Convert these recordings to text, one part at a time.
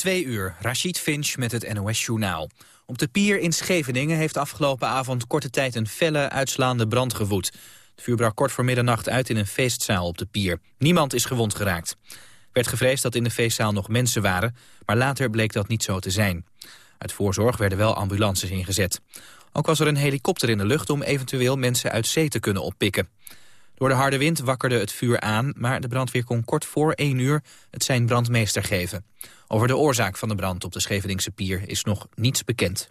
Twee uur, Rashid Finch met het NOS-journaal. Op de pier in Scheveningen heeft afgelopen avond korte tijd een felle uitslaande brand gewoed. Het vuur brak kort voor middernacht uit in een feestzaal op de pier. Niemand is gewond geraakt. werd gevreesd dat in de feestzaal nog mensen waren, maar later bleek dat niet zo te zijn. Uit voorzorg werden wel ambulances ingezet. Ook was er een helikopter in de lucht om eventueel mensen uit zee te kunnen oppikken. Door de harde wind wakkerde het vuur aan, maar de brandweer kon kort voor één uur het zijn brandmeester geven. Over de oorzaak van de brand op de Scheveningse pier is nog niets bekend.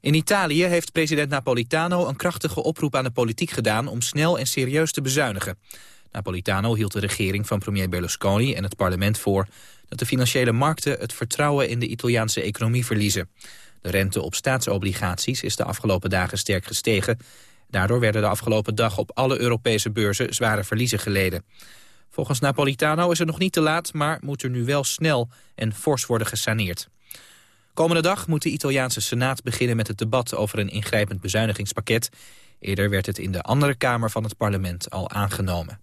In Italië heeft president Napolitano een krachtige oproep aan de politiek gedaan om snel en serieus te bezuinigen. Napolitano hield de regering van premier Berlusconi en het parlement voor dat de financiële markten het vertrouwen in de Italiaanse economie verliezen. De rente op staatsobligaties is de afgelopen dagen sterk gestegen. Daardoor werden de afgelopen dag op alle Europese beurzen zware verliezen geleden. Volgens Napolitano is het nog niet te laat, maar moet er nu wel snel en fors worden gesaneerd. Komende dag moet de Italiaanse Senaat beginnen met het debat over een ingrijpend bezuinigingspakket. Eerder werd het in de andere kamer van het parlement al aangenomen.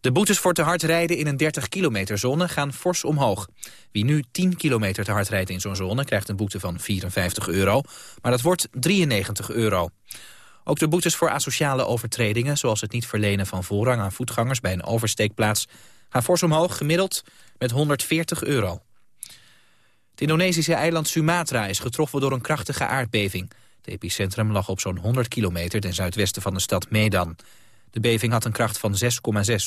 De boetes voor te hard rijden in een 30 kilometer zone gaan fors omhoog. Wie nu 10 kilometer te hard rijdt in zo'n zone krijgt een boete van 54 euro, maar dat wordt 93 euro. Ook de boetes voor asociale overtredingen, zoals het niet verlenen van voorrang aan voetgangers bij een oversteekplaats, gaan fors omhoog, gemiddeld met 140 euro. Het Indonesische eiland Sumatra is getroffen door een krachtige aardbeving. Het epicentrum lag op zo'n 100 kilometer ten zuidwesten van de stad Medan. De beving had een kracht van 6,6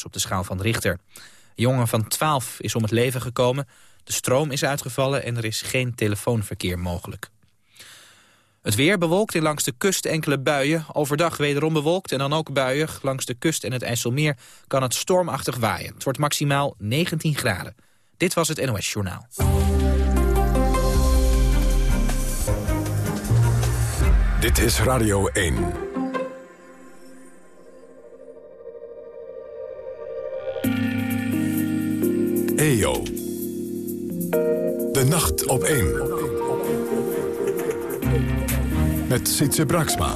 op de schaal van Richter. Een jongen van 12 is om het leven gekomen, de stroom is uitgevallen en er is geen telefoonverkeer mogelijk. Het weer bewolkt in langs de kust enkele buien. Overdag wederom bewolkt en dan ook buien. Langs de kust en het IJsselmeer kan het stormachtig waaien. Het wordt maximaal 19 graden. Dit was het NOS Journaal. Dit is Radio 1. EO. De nacht op 1 met Sietse Braksma.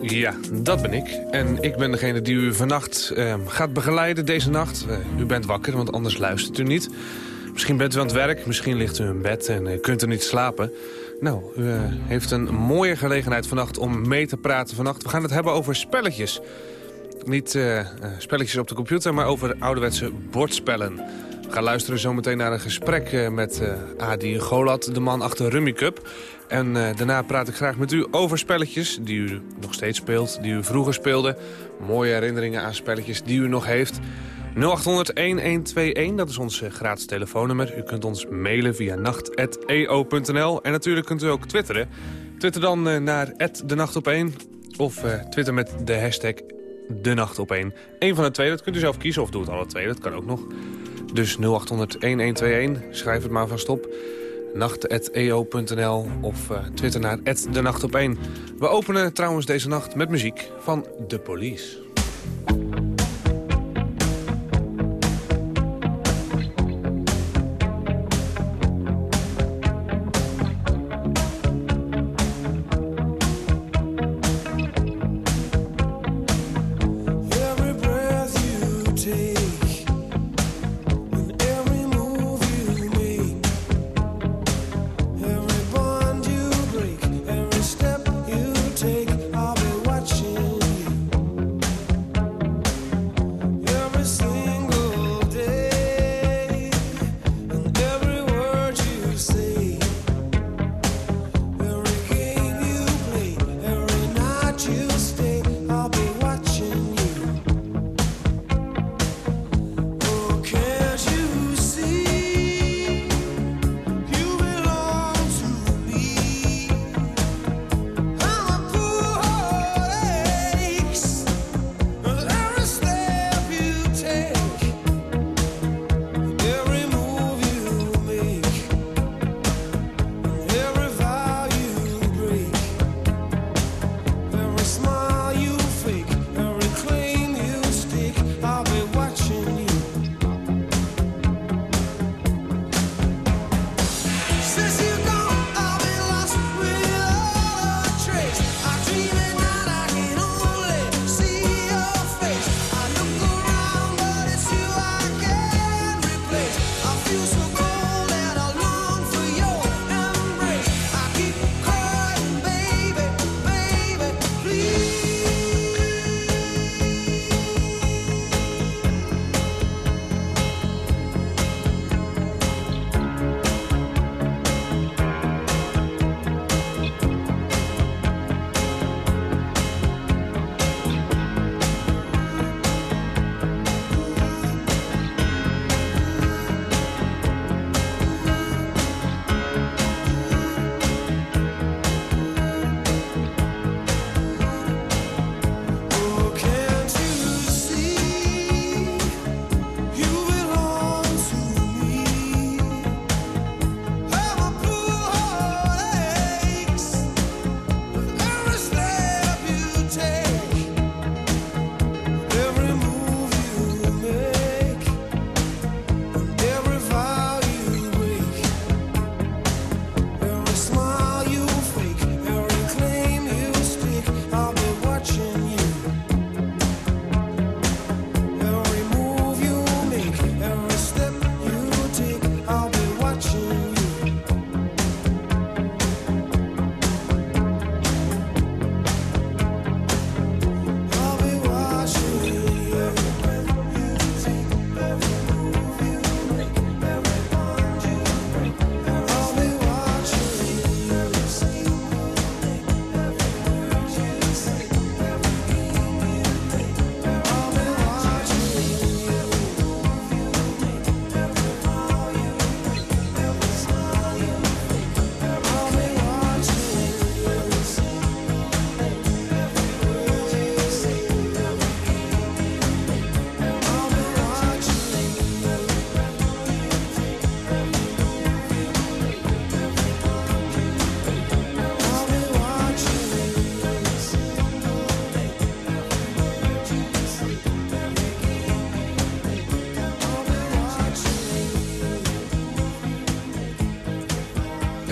Ja, dat ben ik. En ik ben degene die u vannacht uh, gaat begeleiden deze nacht. Uh, u bent wakker, want anders luistert u niet. Misschien bent u aan het werk, misschien ligt u in bed en uh, kunt u niet slapen. Nou, u heeft een mooie gelegenheid vannacht om mee te praten vannacht. We gaan het hebben over spelletjes. Niet spelletjes op de computer, maar over ouderwetse bordspellen. We gaan luisteren zometeen naar een gesprek met Adi Golat, de man achter Rummy Cup. En uh, daarna praat ik graag met u over spelletjes die u nog steeds speelt, die u vroeger speelde. Mooie herinneringen aan spelletjes die u nog heeft. 0800-1121, dat is ons uh, gratis telefoonnummer. U kunt ons mailen via nacht.eo.nl. En natuurlijk kunt u ook twitteren. Twitter dan uh, naar @denachtop1 of twitter met de hashtag de nacht op één. Eén van de twee, dat kunt u zelf kiezen of doe het alle twee, dat kan ook nog. Dus 0800-1121, schrijf het maar vast op nacht.eo.nl of uh, twitter naar de nacht op 1. We openen trouwens deze nacht met muziek van The Police.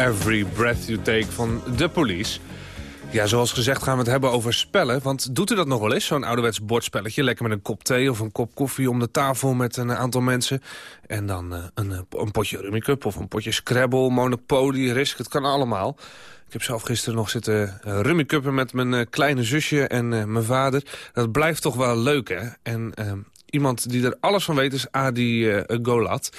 Every Breath You Take van The Police. Ja, zoals gezegd gaan we het hebben over spellen. Want doet u dat nog wel eens, zo'n ouderwets bordspelletje? Lekker met een kop thee of een kop koffie om de tafel met een aantal mensen. En dan uh, een, een potje Rummikub of een potje Scrabble, Monopoly, Risk. Het kan allemaal. Ik heb zelf gisteren nog zitten uh, rummikuppen met mijn uh, kleine zusje en mijn vader. Dat blijft toch wel leuk, hè? En iemand die er alles van weet is Adi Golat.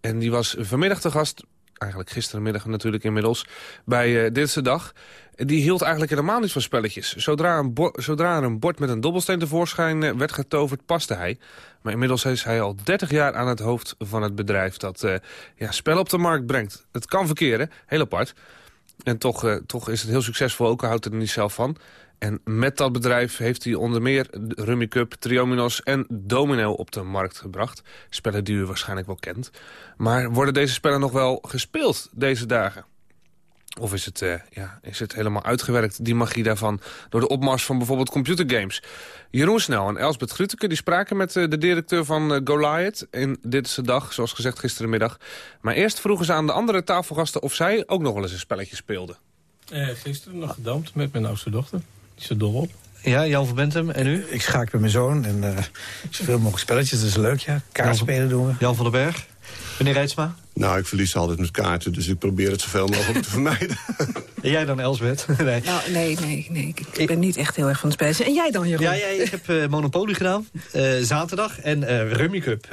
En die was vanmiddag te gast eigenlijk gisterenmiddag natuurlijk inmiddels, bij uh, Dit Dag. Die hield eigenlijk helemaal niet van spelletjes. Zodra, een zodra een bord met een dobbelsteen tevoorschijn uh, werd getoverd, paste hij. Maar inmiddels is hij al 30 jaar aan het hoofd van het bedrijf dat uh, ja, spel op de markt brengt. Het kan verkeren, heel apart. En toch, toch is het heel succesvol, ook houdt er niet zelf van. En met dat bedrijf heeft hij onder meer Rummy Cup, Triominos en Domino op de markt gebracht. Spellen die u waarschijnlijk wel kent. Maar worden deze spellen nog wel gespeeld deze dagen? Of is het, uh, ja, is het helemaal uitgewerkt, die magie daarvan... door de opmars van bijvoorbeeld computergames? Jeroen Snel en Elsbeth Gruteke die spraken met uh, de directeur van uh, Goliath... in Dit Dag, zoals gezegd gisterenmiddag. Maar eerst vroegen ze aan de andere tafelgasten... of zij ook nog wel eens een spelletje speelden. gisteren nog gedampt met mijn oudste dochter. Dol op. Ja, Jan van Bentem. En u? Ik schaak met mijn zoon en uh, zoveel mogelijk spelletjes, dat is leuk, ja. Kaartspelen doen we. Jan van den Berg. Meneer Rijtsma? Nou, ik verlies altijd met kaarten, dus ik probeer het zoveel mogelijk te vermijden. En jij dan, Elsbeth? nee. Nou, nee, nee, nee. Ik ben niet echt heel erg van het spelen. En jij dan, Jeroen? Ja, ja ik heb uh, Monopoly gedaan, uh, zaterdag. En uh, Rummy Cup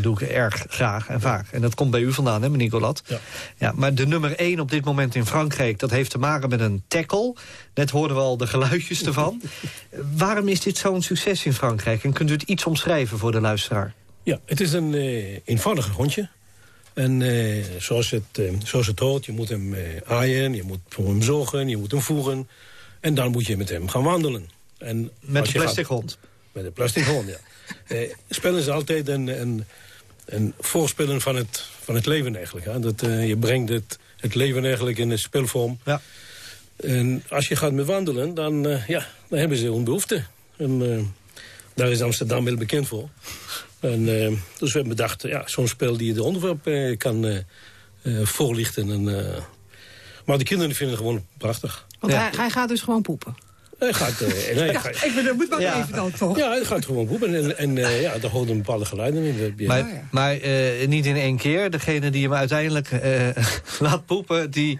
doe ik erg graag en vaak. En dat komt bij u vandaan, hè, meneer Nicolat? Ja. ja. Maar de nummer 1 op dit moment in Frankrijk... dat heeft te maken met een tackle. Net hoorden we al de geluidjes ervan. Waarom is dit zo'n succes in Frankrijk? En kunt u het iets omschrijven voor de luisteraar? Ja, het is een eenvoudige hondje. En eh, zoals, het, eh, zoals het hoort, je moet hem aaien, je moet voor hem zorgen, je moet hem voeren. En dan moet je met hem gaan wandelen. En met een plastic hond? Met een plastic hond, ja. spelen is altijd een, een, een voorspellen van het, van het leven eigenlijk. Hè? Dat, je brengt het, het leven eigenlijk in een spelvorm. Ja. En als je gaat met wandelen, dan, ja, dan hebben ze een behoefte. En daar is Amsterdam heel bekend voor. En, uh, dus we hebben bedacht, ja, zo'n spel die de onderwerp uh, kan uh, voorlichten. En, maar de kinderen vinden het gewoon prachtig. Want ja. hij, hij, gaat dus gewoon poepen? Hij gaat... nee, ja, ik ben, dat moet maar ja. even dan, toch? Ja, hij gaat gewoon poepen. En, en ja, daar hoort een bepaalde geluiden in. Ja. Maar, maar niet in één keer. Degene die hem uiteindelijk laat poepen, die,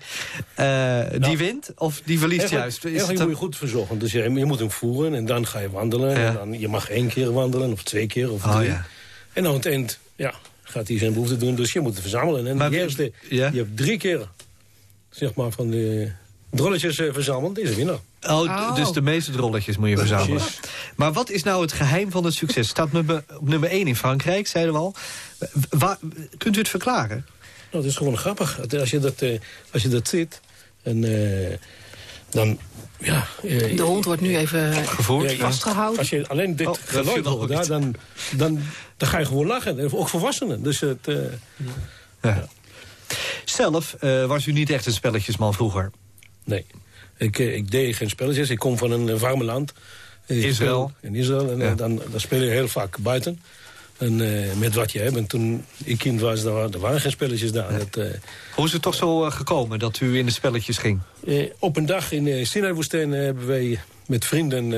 nou, die wint? Of die verliest juist? Is ja, je moet je goed verzorgen. Dus je, je, moet hem voeren en dan ga je wandelen. En dan, je mag één keer wandelen, of twee keer, of drie. Oh, en aan het eind ja, gaat hij zijn behoefte doen. Dus je moet het verzamelen. En maar, de eerste, ja? je hebt drie keer zeg maar, van de drolletjes uh, verzameld. Deze winnaar. Oh, oh, dus de meeste drolletjes moet je verzamelen. Maar wat is nou het geheim van het succes? Staat nummer, op nummer 1 in Frankrijk, zeiden we al. Waar, kunt u het verklaren? Nou, het is gewoon grappig. Als je dat, uh, als je dat ziet... En, uh, dan ja, uh, de hond wordt nu even Gevoerd, vastgehouden. Als je alleen dit oh, geluid hoort, dan, dan, dan, dan ga je gewoon lachen. Ook volwassenen. Dus het, uh, ja. Zelf uh, was u niet echt een spelletjesman vroeger? Nee. Ik, ik deed geen spelletjes. Ik kom van een warme land. Israël. In Israël. En dan, dan speel je heel vaak buiten. En uh, met wat je hebt. En toen ik kind was, er waren, er waren geen spelletjes daar. Dat, uh, Hoe is het toch zo uh, gekomen dat u in de spelletjes ging? op een dag in uh, Sinai-woestijn hebben wij met vrienden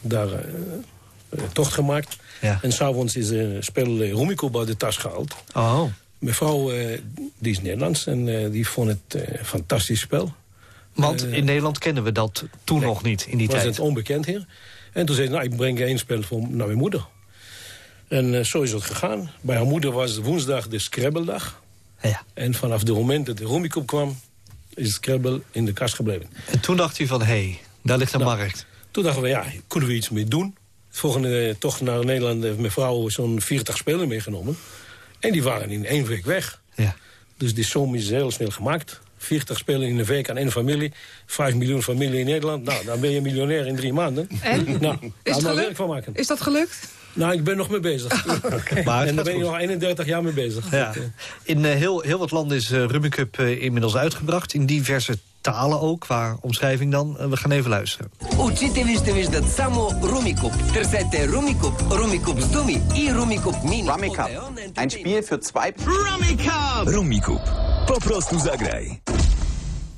daar tocht gemaakt. Ja. En s'avonds is een spel Rumiko bij de tas gehaald. Oh. Mijn vrouw, die is Nederlands en die vond het een fantastisch spel. Want in Nederland kennen we dat toen nog niet, in die was tijd. was het onbekend hier. En toen zei ze, nou, ik breng één spel voor, naar mijn moeder. En uh, zo is het gegaan. Bij haar moeder was woensdag de Scrabbledag. Ja. En vanaf het moment dat de Rummikub kwam... is Scrabble in de kast gebleven. En toen dacht u van, hé, hey, daar ligt een nou, markt. Toen dachten we, ja, kunnen we iets mee doen? Volgende uh, toch naar Nederland heeft mijn vrouw zo'n 40 spelen meegenomen. En die waren in één week weg. Ja. Dus die som is heel snel gemaakt. 40 spelen in een week aan één familie. 5 miljoen familie in Nederland. Nou, dan ben je miljonair in drie maanden. En? Nou, is daar werk van maken. Is dat gelukt? Nou, ik ben nog mee bezig. maar en daar ben je nog 31 jaar mee bezig. Ja. In uh, heel, heel wat landen is uh, Rummikub uh, inmiddels uitgebracht. In diverse talen ook, qua omschrijving dan. we gaan even luisteren. Учите вижте виждат само Rummikub. Търсете Rummikub, Rummikub с думи и Rummikub Mini. Rummikub. Ein Spiel für zwei... Rummikub! Rummikub. Po prostu zagraj.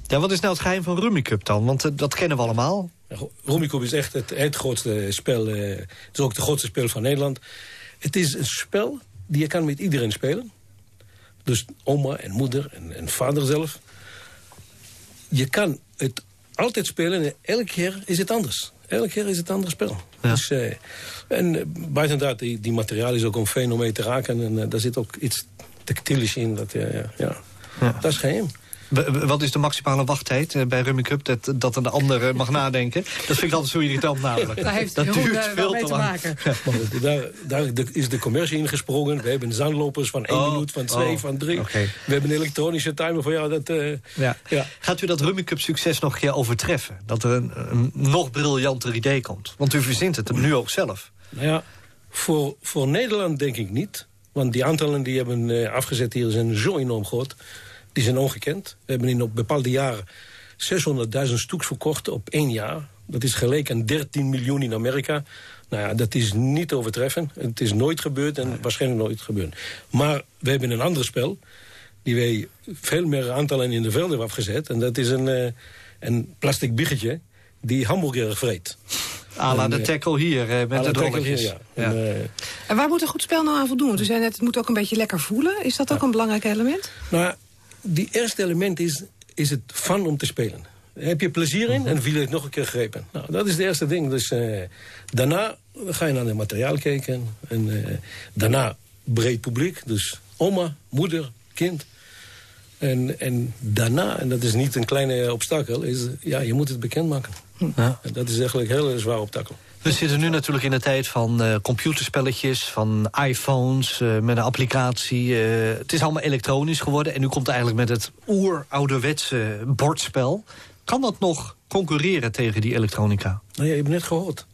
Ja, wat is nou het geheim van Rummy Cup dan? Want eh, dat kennen we allemaal. Rummikub is echt het, het grootste spel. eh, het is ook het grootste spel van Nederland. Het is een spel die je kan met iedereen spelen. Dus oma en moeder en, en vader zelf. Je kan het altijd spelen en elke keer is het anders. Elke keer is het een ander spel. Ja. Dus, eh, en eh, buiten dat, die, die materiaal is ook om fijn om mee te raken. En daar zit ook iets tactielisch in. Dat, ja, ja. Dat is geheim. W- Wat is de maximale wachttijd eh, bij Rummy Cup? Dat, dat een ander eh, mag nadenken. Dat vind ik altijd zo irritant namelijk. Daar heeft dat duurt eh, veel te te lang. Maar daar, daar is de commercie ingesprongen. We hebben zandlopers van één Oh, minuut, van twee, oh, van drie. oké. We hebben een elektronische timer voor ja, dat... eh, Ja. ja. Gaat u dat Rummy Cup succes nog een keer overtreffen? Dat er een, een nog briljanter idee komt? Want u verzint het hem nu ook zelf. Nou ja, voor, voor Nederland denk ik niet. Want die aantallen die hebben eh, afgezet hier zijn zo enorm groot. Die zijn ongekend. We hebben in op bepaalde jaren 600.000 stuks verkocht op één jaar. Dat is gelijk aan 13 miljoen in Amerika. Nou ja, dat is niet te overtreffen. Het is nooit gebeurd en waarschijnlijk nooit gebeuren. Maar we hebben een ander spel... die wij veel meer aantallen in de velden hebben afgezet. En dat is een, eh, een plastic biggetje die hamburger vreet. A la En, de eh, tackle hier eh, met de hier, ja. En, eh, En waar moet een goed spel nou aan voldoen? Want u zei net, het moet ook een beetje lekker voelen. Is dat ook een belangrijk element? Nou, ja, die eerste element is, is het fun om te spelen. Heb je plezier in en wil je het nog een keer grepen. Nou, dat is het eerste ding. Dus eh, daarna ga je naar het materiaal kijken. En eh, daarna breed publiek. Dus oma, moeder, kind. En, en daarna, en dat is niet een kleine obstakel, is ja, je moet het bekendmaken. Ja. En dat is eigenlijk een hele zware obstakel. We zitten nu natuurlijk in de tijd van eh, computerspelletjes, van iPhones, eh, met een applicatie. eh, het is allemaal elektronisch geworden. En nu komt eigenlijk met het oer-ouderwetse bordspel. Kan dat nog concurreren tegen die elektronica? Nou ja, je hebt net gehoord.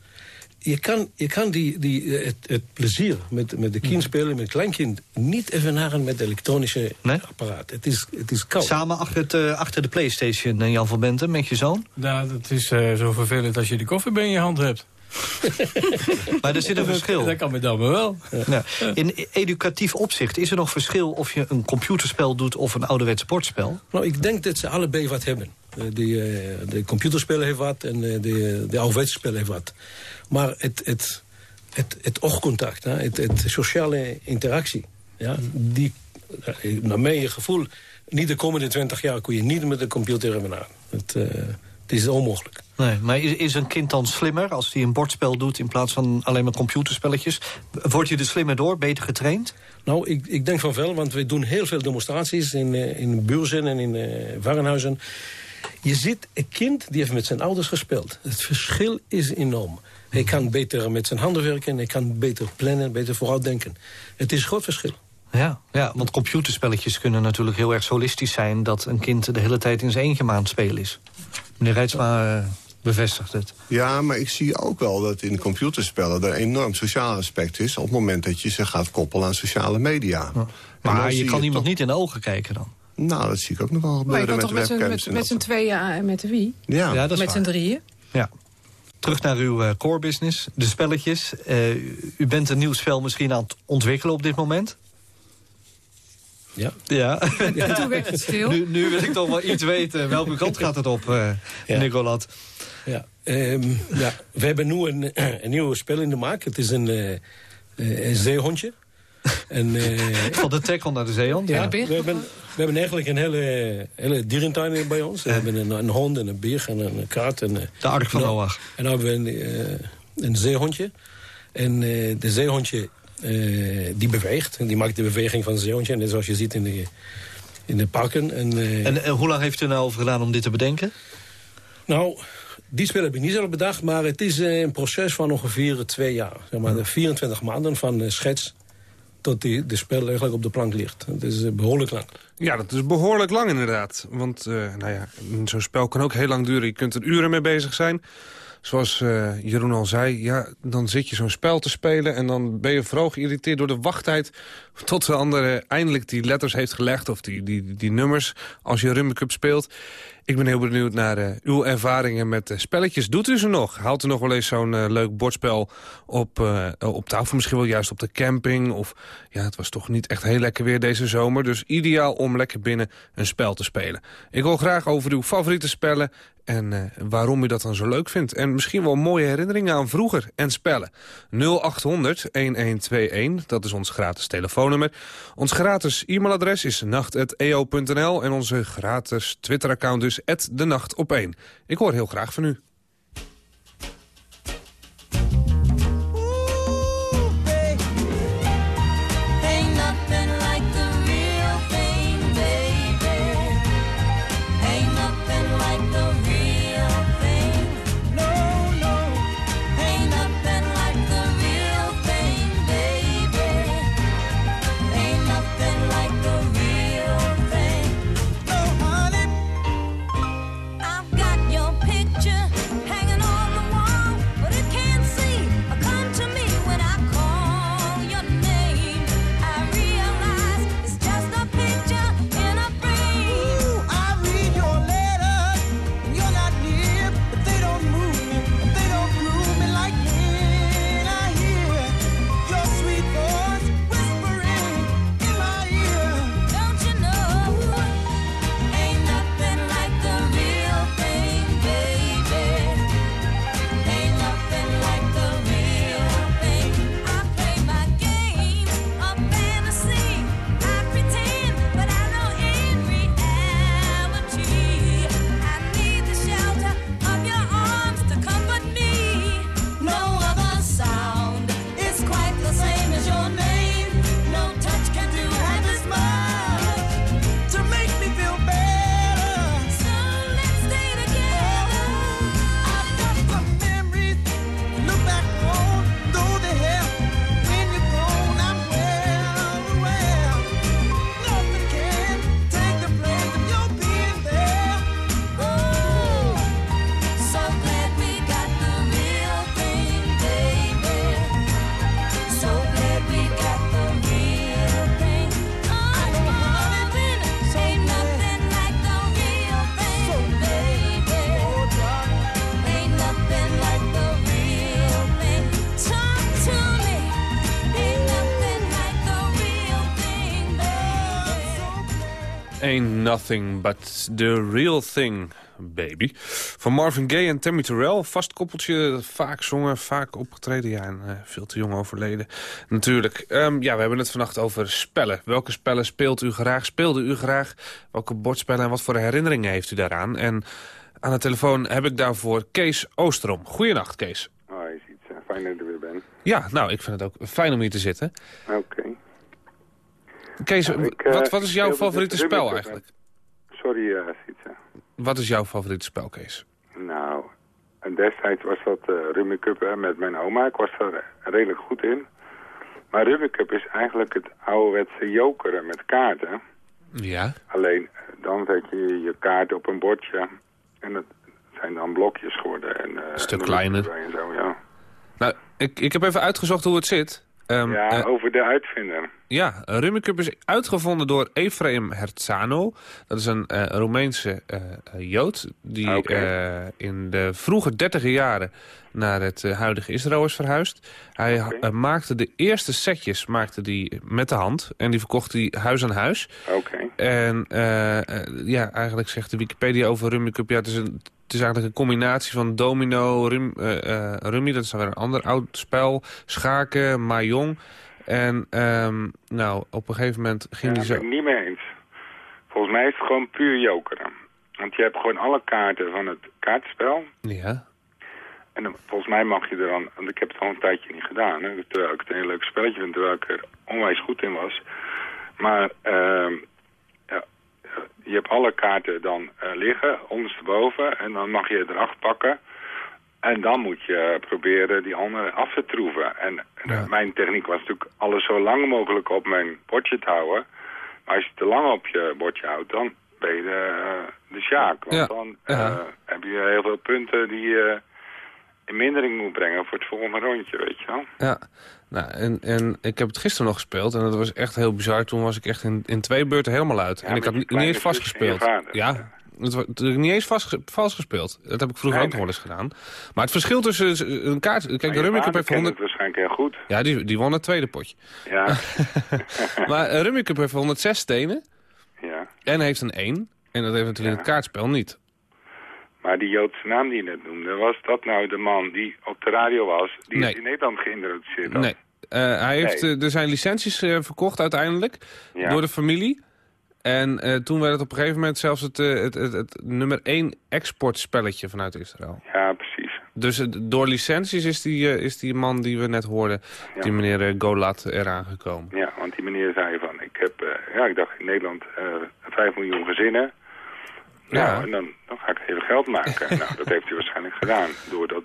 Je kan, je kan die, die, het, het plezier met, met de kind spelen, met kleinkind... niet evenaren met elektronische Nee? apparaat. Het is, het is koud. Samen achter, het, achter de Playstation, Jan van Benten, met je zoon. Nou, dat is eh, zo vervelend als je die koffiebeen in je hand hebt. Maar er zit een verschil. Dat kan me dan wel. Ja. In educatief opzicht is er nog verschil of je een computerspel doet of een ouderwets bordspel? Nou, ik denk dat ze allebei wat hebben. Eh, die, eh, de computerspel heeft wat en eh, de, de ouderwetse spel heeft wat. Maar het, het, het, het oogcontact, hè, het, het sociale interactie... Ja, die, naar mijn gevoel, niet de komende 20 jaar... kun je niet met de computer hebben aan. Het, eh, het is onmogelijk. Nee, maar is, is een kind dan slimmer als hij een bordspel doet in plaats van alleen maar computerspelletjes? Wordt hij er slimmer door, beter getraind? Nou, ik, ik denk van wel, want we doen heel veel demonstraties in, eh, in beurzen en in uh, warenhuizen. Je ziet een kind die heeft met zijn ouders gespeeld. Het verschil is enorm. Hij kan beter met zijn handen werken, hij kan beter plannen, beter vooruitdenken. Het is een groot verschil. Ja, ja, want computerspelletjes kunnen natuurlijk heel erg solistisch zijn... dat een kind de hele tijd in zijn eentje het spelen is. Meneer Rijtsma uh, bevestigt het. Ja, maar ik zie ook wel dat in computerspellen... er een enorm sociaal aspect is... op het moment dat je ze gaat koppelen aan sociale media. Ja. Maar je kan je iemand toch... niet in de ogen kijken dan? Nou, dat zie ik ook nog wel gebeuren maar je met toch webcams. Met, met z'n tweeën en met de wie? Ja, ja dat is met z'n drieën? Ja. Terug naar uw uh, core business, de spelletjes. Uh, u bent een nieuw spel misschien aan het ontwikkelen op dit moment? Ja. Ja. ja. Toen werd het stil. Nu, nu wil ik toch wel iets weten. Welke kant gaat het op, uh, ja. Nicolat? Ja. Um, ja, we hebben nu een, een nieuw spel in de maak. Het is een, uh, een zeehondje. en, uh, Van de tackle naar de zeehond? Ja, we hebben, we hebben eigenlijk een hele, hele dierentuin bij ons. We ja. hebben een, een, hond en een beer en een kaart. En, de ark van Noach. En dan hebben we een, uh, een zeehondje. En uh, de zeehondje uh, die beweegt. En die maakt de beweging van het zeehondje. Net zoals je ziet in de, in de parken. En, en, en hoe lang heeft u nou over gedaan om dit te bedenken? Nou, die spel heb ik niet zelf bedacht. Maar het is een proces van ongeveer twee jaar. Zeg maar, de 24 maanden van schets tot die, de spel eigenlijk op de plank ligt. Het is behoorlijk lang. Ja, dat is behoorlijk lang inderdaad. Want uh, nou ja, zo'n spel kan ook heel lang duren. Je kunt er uren mee bezig zijn. Zoals eh, Jeroen al zei, ja, dan zit je zo'n spel te spelen... en dan ben je vooral geïrriteerd door de wachttijd... tot de andere eindelijk die letters heeft gelegd of die, die, die nummers als je Rummy Cup speelt. Ik ben heel benieuwd naar uh, uw ervaringen met uh, spelletjes. Doet u ze nog? Haalt u nog wel eens zo'n leuk bordspel op, op tafel? Misschien wel juist op de camping? Of ja, het was toch niet echt heel lekker weer deze zomer. Dus ideaal om lekker binnen een spel te spelen. Ik wil graag over uw favoriete spellen en uh, waarom u dat dan zo leuk vindt. En misschien wel mooie herinneringen aan vroeger en spellen. 0800-1121, dat is ons gratis telefoonnummer. Ons gratis e-mailadres is nacht.eo.nl... en onze gratis Twitter-account is de nacht op 1. Ik hoor heel graag van u. Nothing But The Real Thing, Baby. Van Marvin Gaye en Tammy Terrell. Vast koppeltje, vaak zongen, vaak opgetreden. Ja, en uh, veel te jong overleden. Natuurlijk. Um, ja, we hebben het vannacht over spellen. Welke spellen speelt u graag? Speelde u graag? Welke bordspellen en wat voor herinneringen heeft u daaraan? En aan de telefoon heb ik daarvoor Kees Oosterom. Goedenacht, Kees. Hoi, oh, fijn dat je er weer bent. Ja, nou, ik vind het ook fijn om hier te zitten. Oké. Kees, wat, wat is jouw favoriete spel eigenlijk? Sorry, uh, Wat is jouw favoriete spel, Kees? Nou, destijds was dat uh, Rummy Cup met mijn oma. Ik was er redelijk goed in. Maar Rummy Cup is eigenlijk het ouderwetse jokeren met kaarten. Ja. Alleen, dan zet je je kaart op een bordje. En dat zijn dan blokjes geworden. En, uh, een stuk kleiner. En zo, ja. Nou, ik, ik heb even uitgezocht hoe het zit. Um, ja, uh, over de uitvinder. Ja, Rummikub is uitgevonden door Efraim Herzano. Dat is een uh, Roemeense uh, Jood die okay. in de vroege dertiger jaren naar het huidige Israël is verhuisd. Hij okay. maakte de eerste setjes maakte die met de hand en die verkocht hij huis aan huis. Oké. En ja, eigenlijk zegt de Wikipedia over Rummikub, ja, het is een het is eigenlijk een combinatie van domino, rum, uh, uh, rummy, dat is weer een ander oud spel, schaken, mahjong. En um, nou, op een gegeven moment ging ja, hij zo... ik niet mee eens. Volgens mij is het gewoon puur jokeren. Want je hebt gewoon alle kaarten van het kaartspel. Ja. En dan, volgens mij mag je er dan... Want ik heb het al een tijdje niet gedaan. Hè, terwijl ik het een heel leuk spelletje vind. Terwijl ik er onwijs goed in was. Maar... Uh, je hebt alle kaarten dan uh, liggen, ondersteboven. En dan mag je er acht pakken. En dan moet je proberen die andere af te troeven. En ja. mijn techniek was natuurlijk alles zo lang mogelijk op mijn bordje te houden. Maar als je te lang op je bordje houdt, dan ben je de, de sjaak. Want ja. dan uh, ja. heb je heel veel punten die, in mindering moet brengen voor het volgende rondje, weet je wel. Ja, nou, en, en ik heb het gisteren nog gespeeld en dat was echt heel bizar. Toen was ik echt in, in twee beurten helemaal uit. en ik had niet, eens vastgespeeld. Ja, het was, niet eens vast, vals gespeeld. Dat heb ik vroeger ook nog wel eens gedaan. Maar het verschil tussen een kaart... Kijk, Maar de Cup vader heeft kent 100... het waarschijnlijk heel goed. Ja, die, die won het tweede potje. Ja, Maar Rummy Cup heeft 106 stenen ja. en heeft een 1. En dat heeft natuurlijk in het kaartspel niet. Maar die Joodse naam die je net noemde, was dat nou de man die op de radio was, die Nee. in Nederland geïntroduceerd had? Nee. Eh, hij heeft, Nee. eh, er zijn licenties eh, verkocht uiteindelijk Ja. door de familie. En toen werd het op een gegeven moment zelfs het, het, het, het nummer 1 exportspelletje vanuit Israël. Ja, precies. Dus door licenties is die, is die man die we net hoorden, die meneer Golat, eraan gekomen. Ja, want die meneer zei van, ik heb, ja, ik dacht in Nederland eh 5 miljoen gezinnen. Ja. Nou, en dan, dan ga ik heel veel geld maken. nou, dat heeft hij waarschijnlijk gedaan, door dat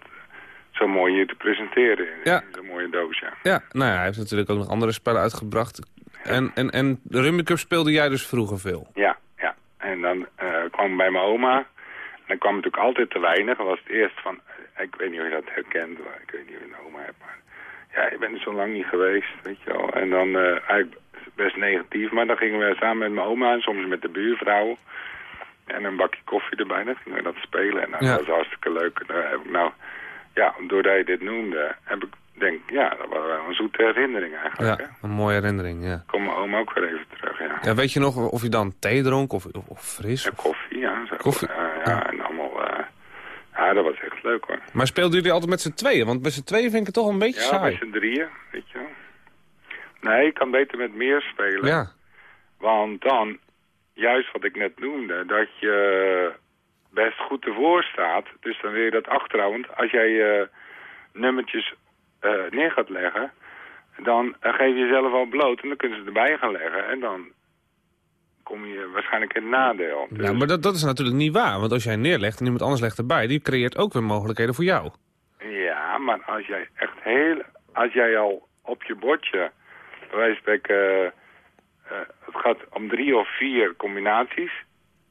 zo mooi hier te presenteren in, Ja. zo'n mooie doos, ja. Ja, nou ja, hij heeft natuurlijk ook nog andere spellen uitgebracht. En, en, en de Rummy Cup speelde jij dus vroeger veel. Ja, ja. En dan eh, kwam ik bij mijn oma. En dan kwam het natuurlijk altijd te weinig. Dan was het eerst van, eh, ik weet niet of je dat herkent. Ik weet niet of je een oma hebt. Maar ja, je bent er zo lang niet geweest, weet je wel. En dan eh, eigenlijk best negatief. Maar dan gingen we samen met mijn oma en soms met de buurvrouw. En een bakje koffie erbij. Dan gingen we dat spelen. En nou, Ja. dat was hartstikke leuk. En daar heb ik nou, ja, doordat je dit noemde, heb ik denk, ja, dat was wel een zoete herinnering eigenlijk. Ja, Hè? een mooie herinnering, ja. Kom mijn oma ook weer even terug, ja. ja. Weet je nog of je dan thee dronk of, of, of fris? Ja, koffie, ja. Zo. Koffie? Ja, ja, en allemaal... eh, ja, dat was echt leuk hoor. Maar speelden jullie altijd met z'n tweeën? Want met z'n tweeën vind ik het toch een beetje Ja, saai. met z'n drieën, weet je wel. Nee, ik kan beter met meer spelen. Ja, Want dan, juist wat ik net noemde, dat je best goed ervoor staat. Dus dan wil je dat achterhouden. Als jij eh, nummertjes eh, neer gaat leggen, dan eh, geef je jezelf al bloot. En dan kunnen ze erbij gaan leggen. En dan kom je waarschijnlijk in nadeel. Dus- ja maar dat, dat is natuurlijk niet waar. Want als jij neerlegt en iemand anders legt erbij... die creëert ook weer mogelijkheden voor jou. Ja, maar als jij echt heel... Als jij al op je bordje... Bij wijze van spreken... eh, het gaat om drie of vier combinaties.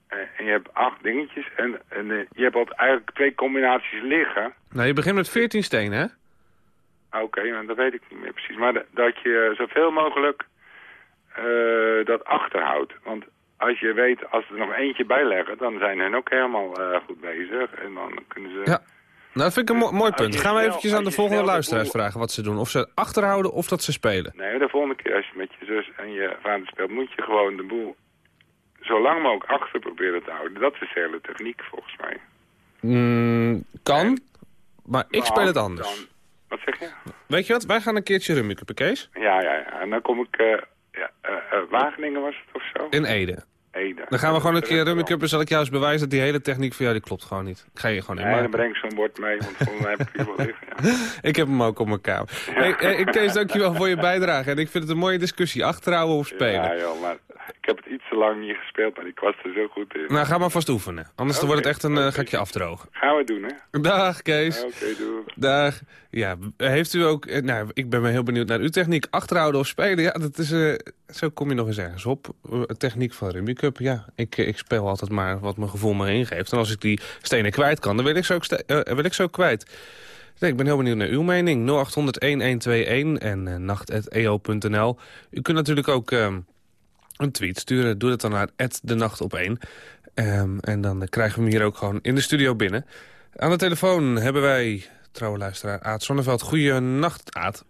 eh, en je hebt acht dingetjes. En, en eh, je hebt al eigenlijk twee combinaties liggen. Nou, je begint met 14 stenen, hè? Ah, Oké, nou, dat weet ik niet meer precies. Maar dat je zoveel mogelijk dat achterhoudt. Want als je weet, als ze er nog eentje bij leggen... dan zijn hen ook helemaal goed bezig. En dan kunnen ze... Ja. Nou, dat vind ik een mo- mooi punt. je Gaan we eventjes aan de volgende luisteraars vragen wat ze doen. Of ze achterhouden of dat ze spelen. Nee, de volgende keer als je met je zus en je vader speelt... moet je gewoon de boel zo lang mogelijk achter proberen te houden. Dat is de hele techniek volgens mij. Mm, kan, maar ik Nou, speel het anders. dan- wat zeg je? Weet je wat? Wij gaan een keertje rummy cuppen, Kees. Ja, ja, ja. En dan kom ik... eh, ja, eh, eh, Wageningen was het of zo? In Ede. Dan gaan we gewoon een keer cuppen. Zal ik jou eens bewijzen dat die hele techniek van jou, die klopt gewoon niet. Ik ga je gewoon in Nee, dan breng ik zo'n bord mee, want volgens mij heb ik hier wel liggen. Ja. Ik heb hem ook op mijn kamer. Hey, hey, Kees, dankjewel voor je bijdrage. En ik vind het een mooie discussie. Achterhouden of spelen. Ja, joh, maar ik heb het iets te lang niet gespeeld, maar ik was er zo goed in. Nou, ga maar vast oefenen. Anders dan wordt het echt een... eh, ga ik je afdrogen. Gaan we doen, hè? Dag, Kees. Oké, doe. Dag. Ja, heeft u ook... eh, Nou, ik ben heel benieuwd naar uw techniek. Achterhouden of spelen, ja, dat is... eh, zo kom je nog eens ergens op. Eh, techniek van Rummy Cup, ja. Ik, ik speel altijd maar wat mijn gevoel me ingeeft. En als ik die stenen kwijt kan, dan wil ik ze ook, wil ik ze ook kwijt. Nee, ik ben heel benieuwd naar uw mening. 0800-1121 en nacht.eo.nl. U kunt natuurlijk ook ehm, een tweet sturen. Doe dat dan naar de nacht op 1. Ehm, en dan krijgen we hem hier ook gewoon in de studio binnen. Aan de telefoon hebben wij, trouwe luisteraar, Aad Zonneveld. Goeienacht, Aad.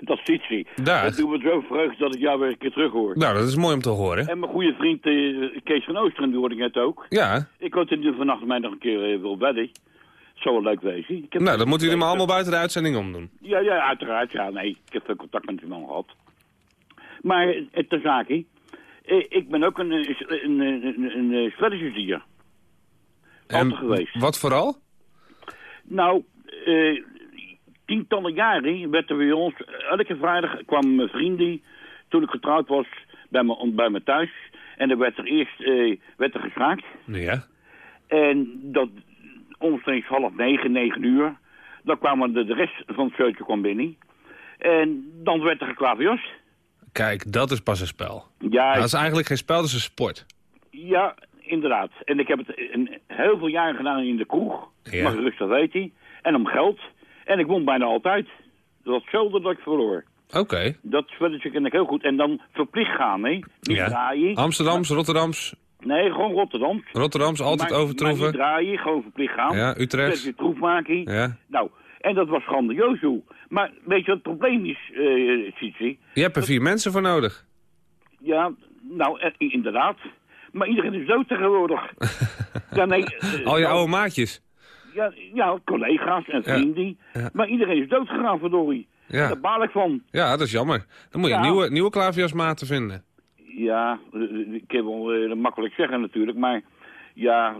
dat ziet. Daar. Het doet me zo verheugd dat ik jou weer een keer terug hoor. Nou, dat is mooi om te horen. En mijn goede vriend eh, Kees van Oosteren, die hoorde ik net ook. Ja, Ik hoop dat hij vannacht mij nog een keer eh, wil wedden. Zou wel leuk wezen. Ik heb nou, dan moeten jullie maar allemaal buiten de uitzending omdoen. Ja, ja, uiteraard. Ja, nee, ik heb veel contact met die man gehad. Maar eh, ter zake, eh, ik ben ook een, eh, een, een, een, geweest. Wat vooral? Nou, eh, tientallen jaren werd er bij ons... Elke vrijdag kwamen mijn vrienden, toen ik getrouwd was, bij me, bij me thuis. En er werd er eerst eh, werd er geschaakt. Ja. En dat omstreeks half negen, negen uur. Dan kwamen de, de rest van het zeutje kwam binnen. En dan werd er geklaverjost. Kijk, dat is pas een spel. Ja, dat is eigenlijk geen spel, dat is een sport. ja, inderdaad. En ik heb het een, heel veel jaren gedaan in de kroeg. Ja. Mag rustig weten. En om geld. En ik won bijna altijd. Dat was hetzelfde dat ik verloor. Oké. Dat spelletje ken ik heel goed. En dan verplicht gaan, hè. Niet Ja. draaien. Amsterdams, Rotterdams, Nee, gewoon Rotterdam. Rotterdams, altijd Maar- overtroeven. Maar niet draaien, gewoon verplicht gaan. Ja, Utrecht. Je troef maken. Ja. Nou, en dat was grandioos, joh. Maar weet je wat het probleem is, Sitsi? Je hebt er vier mensen voor nodig. Ja, nou, eh, inderdaad. Maar iedereen is dood tegenwoordig. ja, nee, eh, Al je nou, oude maatjes. Ja, ja, collega's en vrienden. Ja. Maar iedereen is doodgegaan, verdorie. Ja. Daar baal ik van. Ja, dat is jammer. Dan moet je nieuwe, nieuwe klaviasmaten vinden. Ja, eh, eh, ik heb wel makkelijk zeggen natuurlijk, maar ja,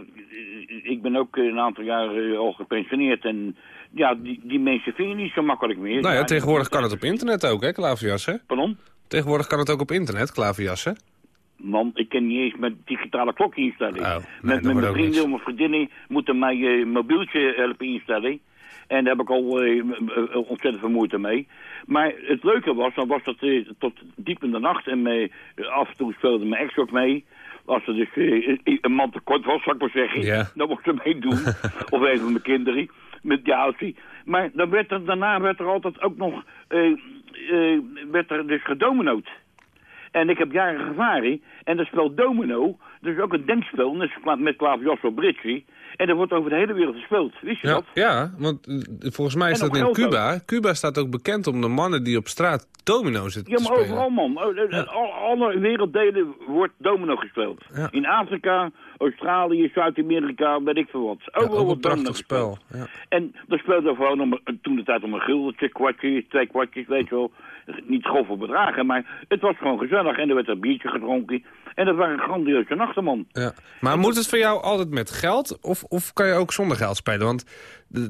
ik ben ook een aantal jaar al gepensioneerd en ja, die, die mensen vind je niet zo makkelijk meer. Nou ja, Ja, tegenwoordig kan het op internet ook, hè, klaviassen. Pardon? Tegenwoordig kan het ook op internet, klaviassen. Man, ik kan niet eens met digitale klok instellen. Oh, nee, met mijn vrienden of mijn vriendinnen moeten mij eh, mobieltje helpen instellen. En daar heb ik al eh, eh, ontzettend veel moeite mee. Maar het leuke was, dan was dat tot diep in de nacht. En eh, af en toe speelde mijn ex ook mee. Als er dus een man tekort was, zou ik maar zeggen. Ja. Dan mocht ze meedoen. of een van mijn kinderen. Met die autie. Maar dan werd er, daarna werd er altijd ook nog... werd er dus gedominood. En ik heb jaren gevaren. En dat spel domino, dat is ook een denkspel. Net als met Klavias of Britsi. En dat wordt over de hele wereld gespeeld. Wist je Ja, dat? ja, want eh, volgens mij is dat in Cuba. Cuba staat ook bekend om de mannen die op straat domino zitten Ja, te maar overal, man. Oh, eh, eh, al- Alle werelddelen wordt domino gespeeld. Ja. In Afrika, Australië, Zuid-Amerika, weet ik veel wat. Overal ook een prachtig spel. Ja. En dat speelde gewoon om, een- toen de tijd om een guldetje, kwartje, twee kwartjes, weet je wel. Niet schoffe bedragen, maar het was gewoon gezellig. En er werd een biertje gedronken. En dat waren grandieuze nachten, man. Ja. Maar moet het voor jou altijd met geld of, of kan je ook zonder geld spelen? Want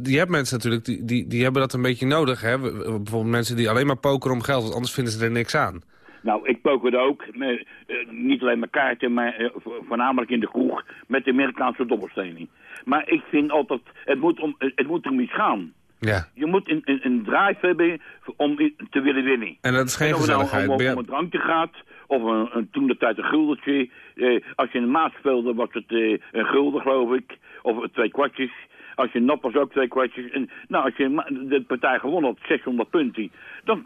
je hebt mensen natuurlijk, die, die, die hebben dat een beetje nodig. Hè? Bijvoorbeeld mensen die alleen maar pokeren om geld, want anders vinden ze er niks aan. Nou, ik pokerde ook. Met, eh, niet alleen met kaarten, maar eh, vo- voornamelijk in de kroeg met de Amerikaanse dobbelstenen. Maar ik vind altijd, het moet, om, het moet om iets gaan. Ja. Je moet een, een, een drive hebben om te willen winnen. En dat is geen En of het nou om, een drankje gaat, of een, een, toen de tijd een guldetje. Eh, als je in de maat speelde, was het eh, een gulden, geloof ik. Of twee kwartjes. Als je was, ook twee kwartjes. En, nou, als je een de partij gewonnen had, 600 punten, dan,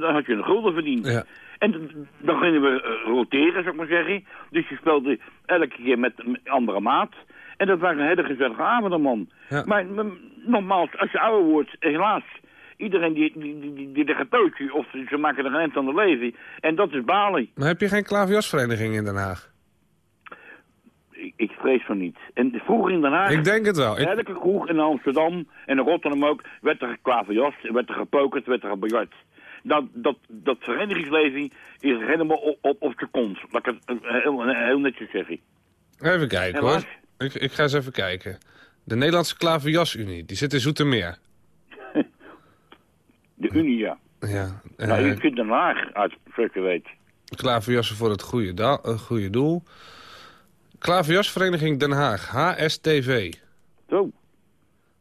dan had je een gulden verdiend. Ja. En dan gingen we eh, roteren, zou ik maar zeggen. Dus je speelde elke keer met een andere maat. En dat waren hele gezellige avonden, man. Ja. Maar, maar nogmaals, als je ouder wordt, helaas... Iedereen die, die, die, die, die of ze maken er een eind aan de leven. En dat is balen. Maar heb je geen klaviasvereniging in Den Haag? Ik, ik vrees van niet. En vroeger in Den Haag... Ik denk het wel. Elke kroeg in Amsterdam en in Rotterdam ook... werd er klaverjast, werd er gepokerd, werd er gebiljart. Dat, dat, dat verenigingsleven is helemaal op, op, op zijn kont. Laat ik het heel, heel netjes zeggen. Even kijken hoor. Ik, ik ga eens even kijken. De Nederlandse Klaverjasunie, die zit in Zoetermeer. De Unie, ja. Ja. nou, eh, zit Den Haag uit, zoals je weet. Klaverjassen voor het goede, eh, goede doel. Klaverjasvereniging Den Haag, HSTV. Zo.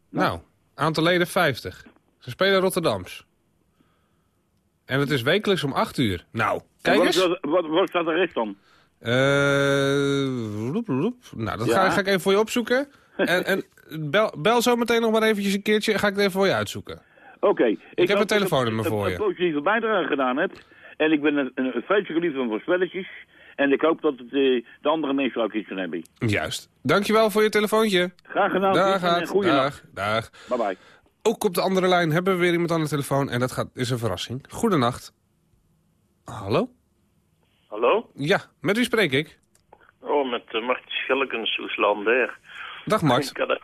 Nou, aantal leden 50. Ze spelen Rotterdams. En het is wekelijks om 8 uur. Nou, kijk wat, eens. wat, wat staat de rest dan? Eh, roep, roep. Nou, dat ga, Ja. ga ik even voor je opzoeken. En, en bel, bel zo meteen nog maar eventjes een keertje. Ga ik het even voor je uitzoeken. Oké. heb een hoop dat telefoonnummer ik voor een, je. Positieve bijdrage gedaan heb. En ik ben een, een, feitje liefde van spelletjes. En ik hoop dat het, eh, de andere mensen ook iets van hebben. Juist. Dankjewel voor je telefoontje. Graag gedaan. Dag, goeienacht. Dag, dag. Bye bye. Ook op de andere lijn hebben we weer iemand aan de telefoon. En dat gaat, is een verrassing. Goedenacht. Hallo? Hallo? Ja, met wie spreek ik? Oh, met uh, Mart Schilkens, Oeslander. Dag Mart. Ik had, ja,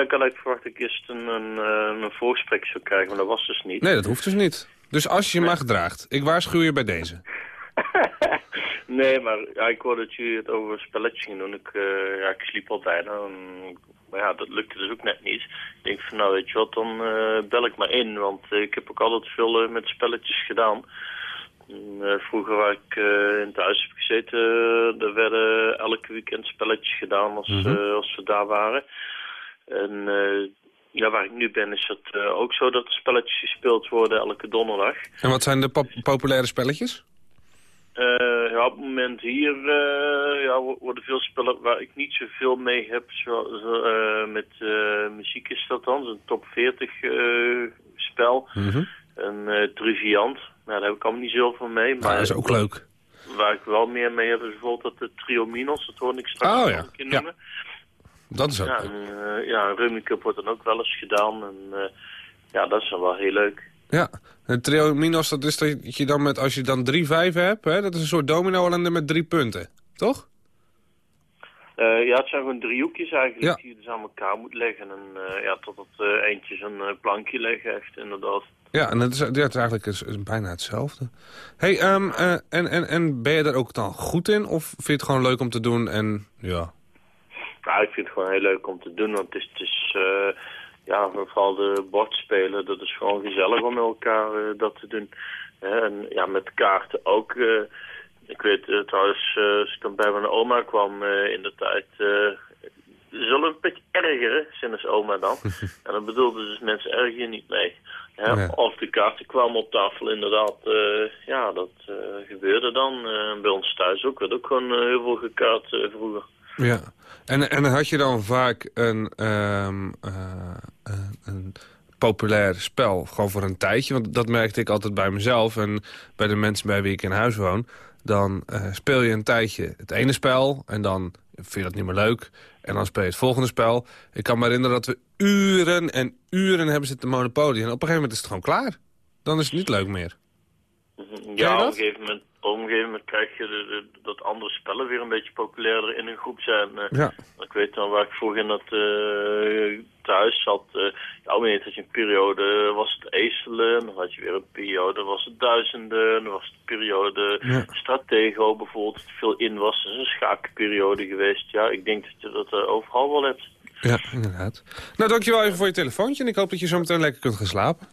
ik had eigenlijk verwacht dat ik eerst een, een, eh, een voorgesprek zou krijgen, maar dat was dus niet. Nee, dat hoeft dus niet. Dus als je je maar gedraagt. Ik waarschuw je bij deze. Nee, maar ja, ik hoorde dat jullie het over spelletjes gingen doen. Ik, eh, ja, ik sliep al bijna. En, maar ja, dat lukte dus ook net niet. Ik denk van, nou weet je wat, dan eh, bel ik maar in. Want eh, ik heb ook altijd veel met spelletjes gedaan. Eh, vroeger waar ik in thuis heb gezeten, er werden elke weekend spelletjes gedaan als, Mhm. als we daar waren. En ja, waar ik nu ben is het ook zo dat er spelletjes gespeeld worden elke donderdag. En wat zijn de pop- populaire spelletjes? Eh, ja, op het moment hier eh, ja, wo- worden veel spellen waar ik niet zoveel mee heb. Zoals, eh, met muziek is dat dan, zo'n top 40 eh, spel. Mhm. Een eh, Triviant. Nou, daar heb ik allemaal niet zoveel mee. Maar dat is ook leuk. Waar ik wel meer mee heb is bijvoorbeeld dat de Trio Minos. Dat hoorde ik straks Oh, ja. een keer Ja. noemen. Dat is ook Ja, leuk. en, ja, een Rummy Cup wordt dan ook wel eens gedaan. En ja, dat is dan wel heel leuk. Ja, een trio Minos, dat is dat je dan met, als je dan drie vijven hebt, hè, dat is een soort domino alleen met drie punten, toch? Eh, ja, het zijn gewoon driehoekjes eigenlijk Ja. die je dus aan elkaar moet leggen. En eh, ja, tot het eh, eentje zo'n eh, plankje leggen heeft, inderdaad. Ja, en dat is, ja, het is eigenlijk is, is bijna hetzelfde. hey, ehm, eh, en, en, en ben je daar ook dan goed in? Of vind je het gewoon leuk om te doen en ja... Nou, ik vind het gewoon heel leuk om te doen, want het is, het is ja, vooral de bordspelen, dat is gewoon gezellig om met elkaar eh, dat te doen. En ja, met kaarten ook. eh, ik weet eh, trouwens, als ik dan bij mijn oma kwam in de tijd, ze zullen een beetje ergeren, sinds oma dan. en dan bedoelde dus mensen erger je niet mee. Hè. Als de kaarten kwamen op tafel, inderdaad, ja, dat gebeurde dan. Bij ons thuis ook, werd ook gewoon heel veel gekaart vroeger. Ja, en, en had je dan vaak een, ehm, eh, een, een populair spel, gewoon voor een tijdje? Want dat merkte ik altijd bij mezelf en bij de mensen bij wie ik in huis woon. Dan eh, speel je een tijdje het ene spel en dan vind je dat niet meer leuk. En dan speel je het volgende spel. Ik kan me herinneren dat we uren en uren hebben zitten Monopoly. En op een gegeven moment is het gewoon klaar. Dan is het niet leuk meer. Mhm. Ja, op dat? een, gegeven moment, op een gegeven moment krijg je de, de- dat andere spellen weer een beetje populairder in een groep zijn. Eh, Ja. Ik weet dan waar ik vroeger in dat eh, thuis zat. eh ja, een had je een periode was het ezelen. Dan had je weer een periode was het duizenden. Dan was het een periode Ja. stratego bijvoorbeeld. Dat veel in was. Dat is een schaakperiode geweest. Ja, ik denk dat je dat overal wel hebt. Ja, inderdaad. Nou, dankjewel even voor je telefoontje. En ik hoop dat je zo meteen lekker kunt gaan slapen.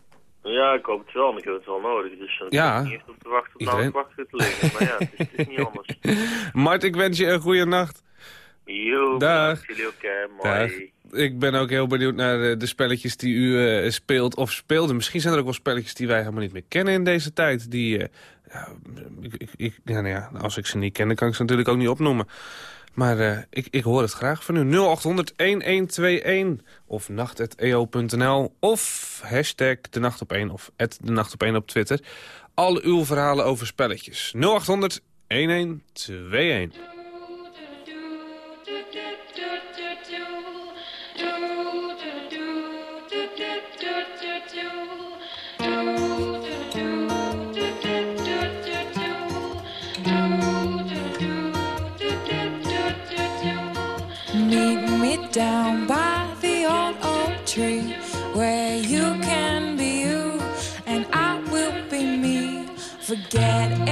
Ja, ik hoop het wel. Ik heb het wel nodig. Dus dan Ja, ja, niet echt op te wachten op iedereen. nou wachten te liggen. Maar ja, het is, het is niet anders. Mart, ik wens je een goede nacht. Jo, Dag. jullie ook, hè. Mooi. Dag. Ik ben ook heel benieuwd naar de, de spelletjes die u eh, speelt of speelde. Misschien zijn er ook wel spelletjes die wij helemaal niet meer kennen in deze tijd. Die, eh, ja, ik, ik, ik- ja, nou ja, als ik ze niet ken, dan kan ik ze natuurlijk ook niet opnoemen. Maar eh, ik, ik hoor het graag van u. 0800-1121 of nacht.eo.nl of hashtag de nacht op 1 of de nacht op 1 op Twitter. Al uw verhalen over spelletjes. 0800 down by the old oak tree where you can be you and I will be me. Forget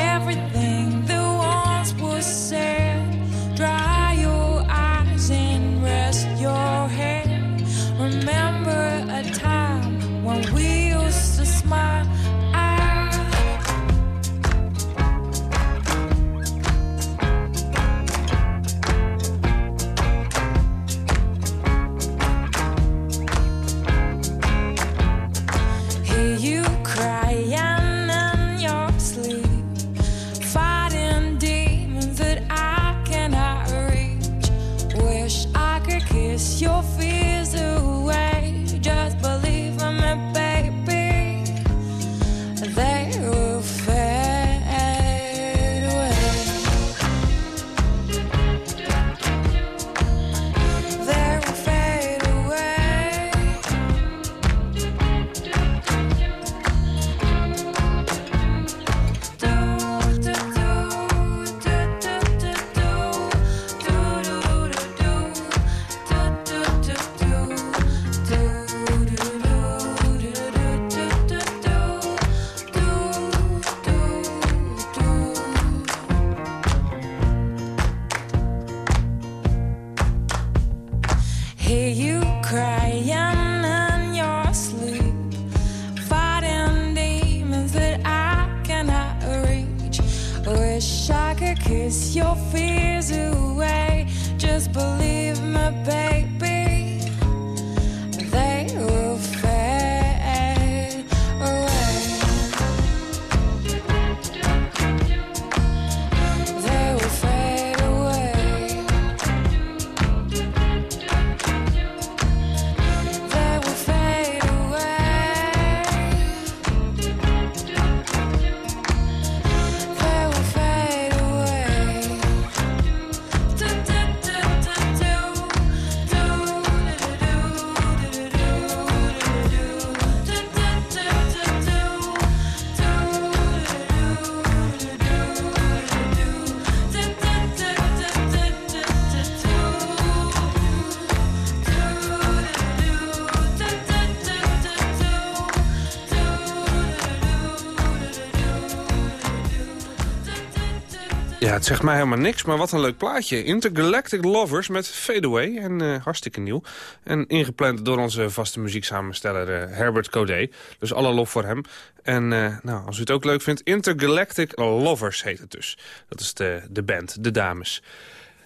het zegt mij helemaal niks, maar wat een leuk plaatje. Intergalactic Lovers met Fade Away. En eh, hartstikke nieuw. En ingepland door onze vaste muzieksamensteller uh, Herbert Codé. Dus alle lof voor hem. En uh, nou, als u het ook leuk vindt, Intergalactic Lovers heet het dus. Dat is de, de band, de dames.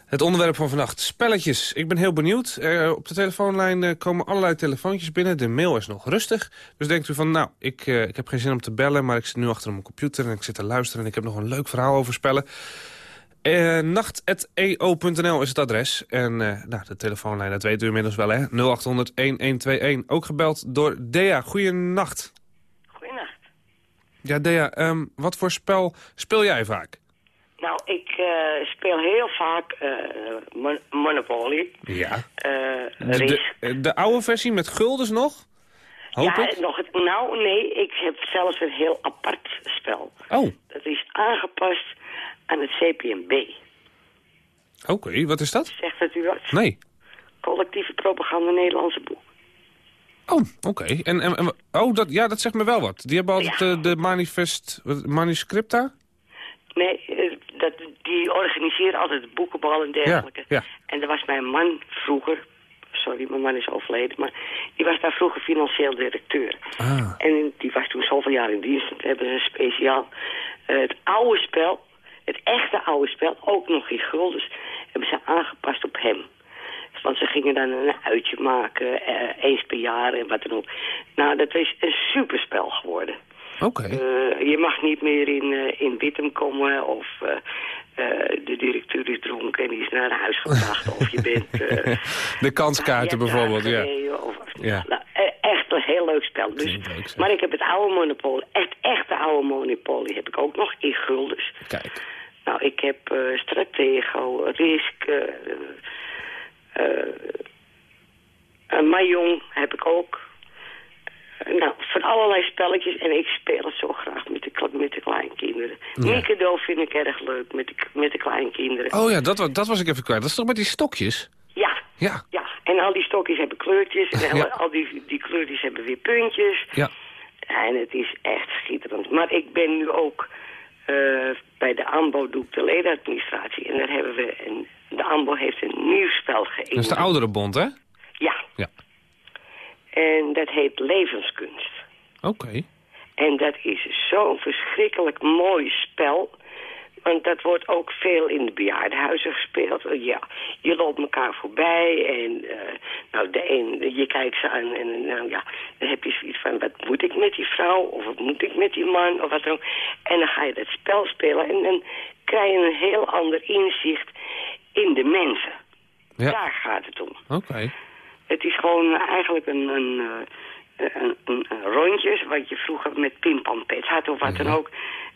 Het onderwerp van vannacht, spelletjes. Ik ben heel benieuwd. Op de telefoonlijn komen allerlei telefoontjes binnen. De mail is nog rustig. Dus denkt u van, nou, ik, ik heb geen zin om te bellen... maar ik zit nu achter mijn computer en ik zit te luisteren... en ik heb nog een leuk verhaal over spellen. Nacht.eo.nl is het adres. En nou, de telefoonlijn, dat weet u inmiddels wel, hè? 0800-1121. Ook gebeld door Dea. Goeienacht. Goeienacht. Ja, Dea, um, wat voor spel speel jij vaak? Nou, ik uh, speel heel vaak uh, mon Monopoly. Ja. Uh, de, de, de, oude versie met guldens nog? Hoop ja, ik? nog het, nou nee, ik heb zelfs een heel apart spel. Oh. Dat is aangepast aan het CPMB. Oké, okay, wat is dat? Zegt dat u wat? Nee. Collectieve propaganda Nederlandse boek. Oh, oké. Okay. En, en, oh, dat, ja, dat zegt me wel wat. Die hebben altijd ja. de manifest, manuscripta? Nee, dat, die organiseren altijd de boekenbal en dergelijke. Ja, ja. En daar was mijn man vroeger, sorry, mijn man is overleden, maar die was daar vroeger financieel directeur. Ah. En die was toen zoveel jaar in dienst. We hebben ze speciaal uh, het oude spel, het echte oude spel, ook nog in guldens, hebben ze aangepast op hem. Want ze gingen dan een uitje maken, uh, eens per jaar en wat dan ook. Nou, dat is een superspel geworden. Oké. Okay. Uh, je mag niet meer in, uh, in Wittem komen of uh, de directeur is dronken en die is naar huis gebracht. of je bent... de kanskaarten bijvoorbeeld, ja. Of, ja. Nou, echt een heel leuk spel. Dus, leuk, maar ik heb het oude Monopoly, echt echte oude Monopoly heb ik ook nog in guldens. Kijk. Nou, ik heb Stratego, Risk, Mahjong heb ik ook. Nou, van allerlei spelletjes. En ik speel het zo graag met de, met de kleinkinderen. Ja. Mikado vind ik erg leuk met de, met de kleinkinderen. Oh ja, dat, was, dat was ik even kwijt. Dat is toch met die stokjes? Ja. Ja. ja. En al die stokjes hebben kleurtjes. En ja. al die, die kleurtjes hebben weer puntjes. Ja. En het is echt schitterend. Maar ik ben nu ook... Uh, bij de AMBO doe ik de ledenadministratie. En daar hebben we... Een, de AMBO heeft een nieuw spel geïnteresseerd. Dat is de oudere bond, hè? Ja. Ja. En dat heet levenskunst. Oké. Okay. En dat is zo'n verschrikkelijk mooi spel. Want dat wordt ook veel in de bejaardenhuizen gespeeld. Ja, je loopt elkaar voorbij en uh, nou, de een, je kijkt ze aan en nou ja, dan heb je zoiets van, wat moet ik met die vrouw? Of wat moet ik met die man? Of wat dan ook. En dan ga je dat spel spelen en dan krijg je een heel ander inzicht in de mensen. Ja. Daar gaat het om. Oké. Okay. Het is gewoon eigenlijk een, een, een, een, een rondjes wat je vroeger met pimpampet had of wat dan ook.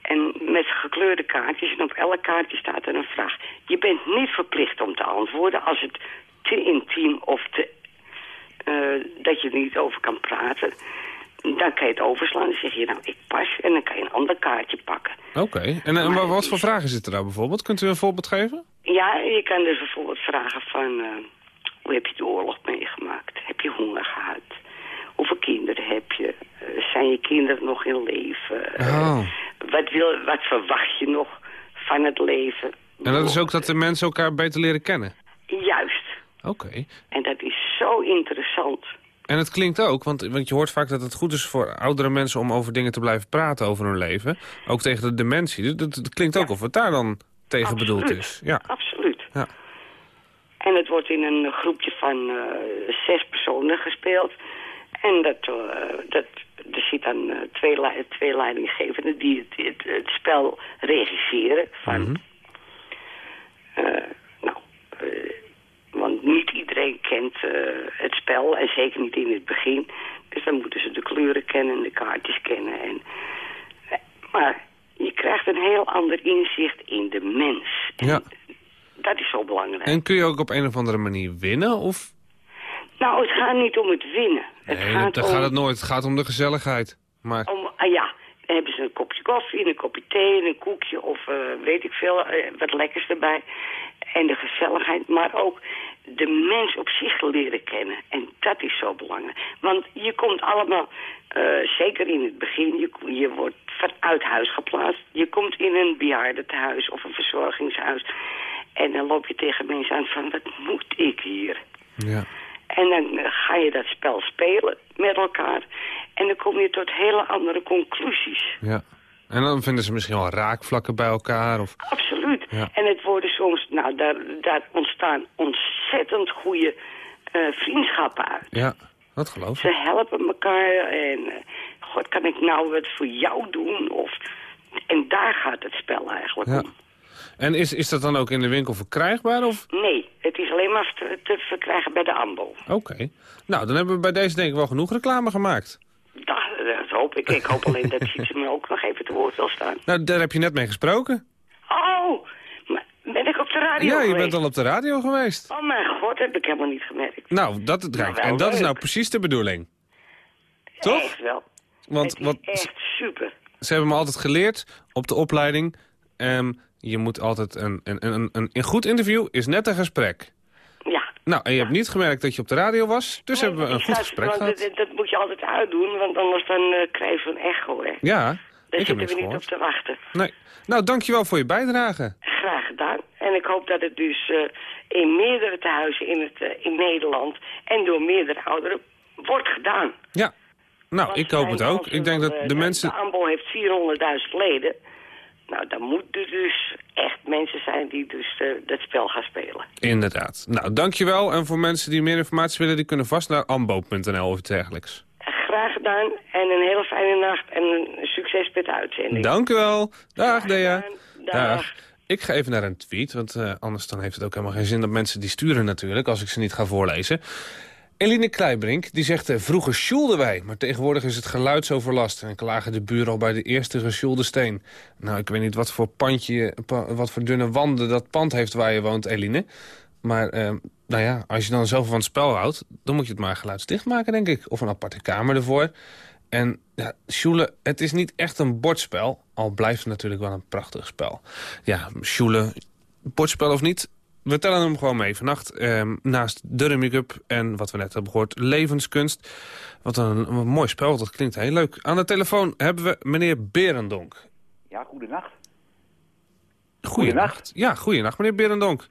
En met gekleurde kaartjes. En op elk kaartje staat er een vraag. Je bent niet verplicht om te antwoorden als het te intiem of te, uh, dat je er niet over kan praten. Dan kan je het overslaan. Dan zeg je, nou, ik pas. En dan kan je een ander kaartje pakken. Oké. Okay. En, en wat, wat voor vragen zitten daar bijvoorbeeld? Kunt u een voorbeeld geven? Ja, je kan dus bijvoorbeeld vragen van... Uh, hoe heb je de oorlog meegemaakt? Heb je honger gehad? Hoeveel kinderen heb je? Zijn je kinderen nog in leven? Oh. Wat, wil, wat verwacht je nog van het leven? En dat is ook dat de mensen elkaar beter leren kennen? Juist. Oké. Okay. En dat is zo interessant. En het klinkt ook, want, want je hoort vaak dat het goed is voor oudere mensen... om over dingen te blijven praten over hun leven. Ook tegen de dementie. Dus dat, dat klinkt ook ja. of het daar dan tegen Absoluut. bedoeld is. Ja. Absoluut. Ja. En het wordt in een groepje van uh, zes personen gespeeld. En dat, uh, dat, er zit dan uh, twee, twee leidinggevenden die het, het, het, spel regisseren. Van, Mhm. mm -hmm. nou, want niet iedereen kent het spel en zeker niet in het begin. Dus dan moeten ze de kleuren kennen en de kaartjes kennen. En, maar je krijgt een heel ander inzicht in de mens. Ja. Dat is zo belangrijk. En kun je ook op een of andere manier winnen? Of? Nou, het gaat niet om het winnen. Nee, het gaat dat om, gaat het nooit. Het gaat om de gezelligheid. Maar... Om, ah, ja, dan hebben ze een kopje koffie, een kopje thee, een koekje of uh, weet ik veel, uh, wat lekkers erbij. En de gezelligheid, maar ook de mens op zich leren kennen. En dat is zo belangrijk. Want je komt allemaal, eh, zeker in het begin, je, je wordt vanuit huis geplaatst. Je komt in een bejaardentehuis of een verzorgingshuis. En dan loop je tegen mensen aan van, wat moet ik hier? Ja. En dan eh, ga je dat spel spelen met elkaar. En dan kom je tot hele andere conclusies. Ja. En dan vinden ze misschien wel raakvlakken bij elkaar. Of... Absoluut. Ja. En het worden soms, nou, daar, daar ontstaan ontzettend goede eh, vriendschappen uit. Ja, dat geloof ik. Ze helpen elkaar en, eh, god, kan ik nou wat voor jou doen? Of, en daar gaat het spel eigenlijk Ja. om. En is, is dat dan ook in de winkel verkrijgbaar? Of... Nee, het is alleen maar te, te verkrijgen bij de AMBO. Oké. Nou, dan hebben we bij deze denk ik wel genoeg reclame gemaakt. Dat, dat hoop ik. Ik hoop alleen dat Sietse me ook nog even te woord wil staan. Nou, daar heb je net mee gesproken. Oh, ben ik op de radio ja, je geweest? bent al op de radio geweest. Oh mijn god, heb ik helemaal niet gemerkt. Nou, dat, Nou, wel en dat is nou precies de bedoeling. Toch? Echt wel. Want Het is wat, echt super. ze hebben me altijd geleerd op de opleiding... ehm, je moet altijd een, een, een, een, een goed interview is net een gesprek. Ja. Nou, en je hebt niet gemerkt dat je op de radio was, dus Nee, hebben we een goed gesprek gehad. Dat, dat moet je altijd uitdoen, want anders dan eh, krijg je een echo, hè. Ja, Daar ik heb zitten niks we niet gehoord. op te wachten. Nee. Nou, dankjewel voor je bijdrage. Graag gedaan. En ik hoop dat het dus eh, in meerdere tehuizen in, het, eh, in Nederland en door meerdere ouderen wordt gedaan. Ja. Nou, Want ik hoop het ook. Ik denk dat de mensen... De AMBO heeft 400.000 leden. Nou, dan moeten er dus echt mensen zijn die dus eh, dat spel gaan spelen. Inderdaad. Nou, dankjewel. En voor mensen die meer informatie willen, die kunnen vast naar ambo.nl of iets dergelijks. Graag gedaan en een hele fijne nacht en een succes met de uitzending. Dank u wel. Dag, Dea. Dag. Ik ga even naar een tweet, want eh, anders dan heeft het ook helemaal geen zin dat mensen die sturen natuurlijk, als ik ze niet ga voorlezen. Eline Kleibrink, die zegt, eh, vroeger sjoelden wij, maar tegenwoordig is het geluidsoverlast. En klagen de buren al bij de eerste gesjoelde steen. Nou, ik weet niet wat voor pandje, pa- wat voor dunne wanden dat pand heeft waar je woont, Eline. Maar, eh, nou ja, als je dan zoveel van het spel houdt, dan moet je het maar geluidsdicht maken, denk ik. Of een aparte kamer ervoor. En ja, Sjoelen, het is niet echt een bordspel. Al blijft het natuurlijk wel een prachtig spel. Ja, Sjoelen, bordspel of niet, we tellen hem gewoon mee. Vannacht ehm, naast de Cup en wat we net hebben gehoord, levenskunst. Wat een, een mooi spel, dat klinkt heel leuk. Aan de telefoon hebben we meneer Berendonk. Ja, goedenacht. Goedenacht. Ja, goedenacht meneer Berendonk.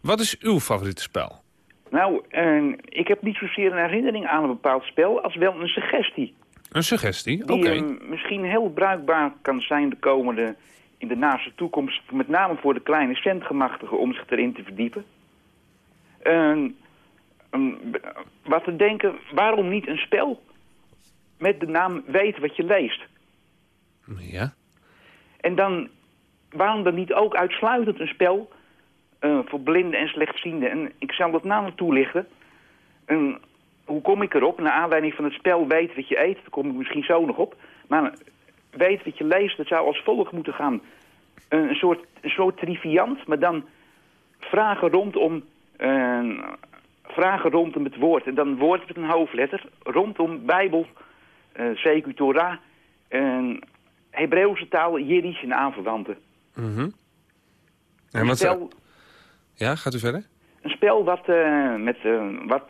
Wat is uw favoriete spel? Nou, eh, ik heb niet zozeer een herinnering aan een bepaald spel, als wel een suggestie. Een suggestie? Die Oké. eh, misschien heel bruikbaar kan zijn de komende, in de naaste toekomst, met name voor de kleine centgemachtigen om zich erin te verdiepen. Een- wat te denken, waarom niet een spel met de naam Weet wat je leest? Ja. En dan, waarom dan niet ook uitsluitend een spel eh, voor blinden en slechtzienden? En ik zal dat namelijk toelichten. En hoe kom ik erop? Naar aanleiding van het spel Weet wat je eet, daar kom ik misschien zo nog op. Maar Weet wat je leest, dat zou als volgt moeten gaan. Een soort, soort triviant, maar dan vragen rondom, eh, vragen rondom het woord. En dan woord met een hoofdletter, rondom Bijbel, eh CQ Torah, Hebreeuwse taal, Jiddisch en aanverwanten. En wat spel, Ja, gaat u verder? een spel wat, eh, met, wat,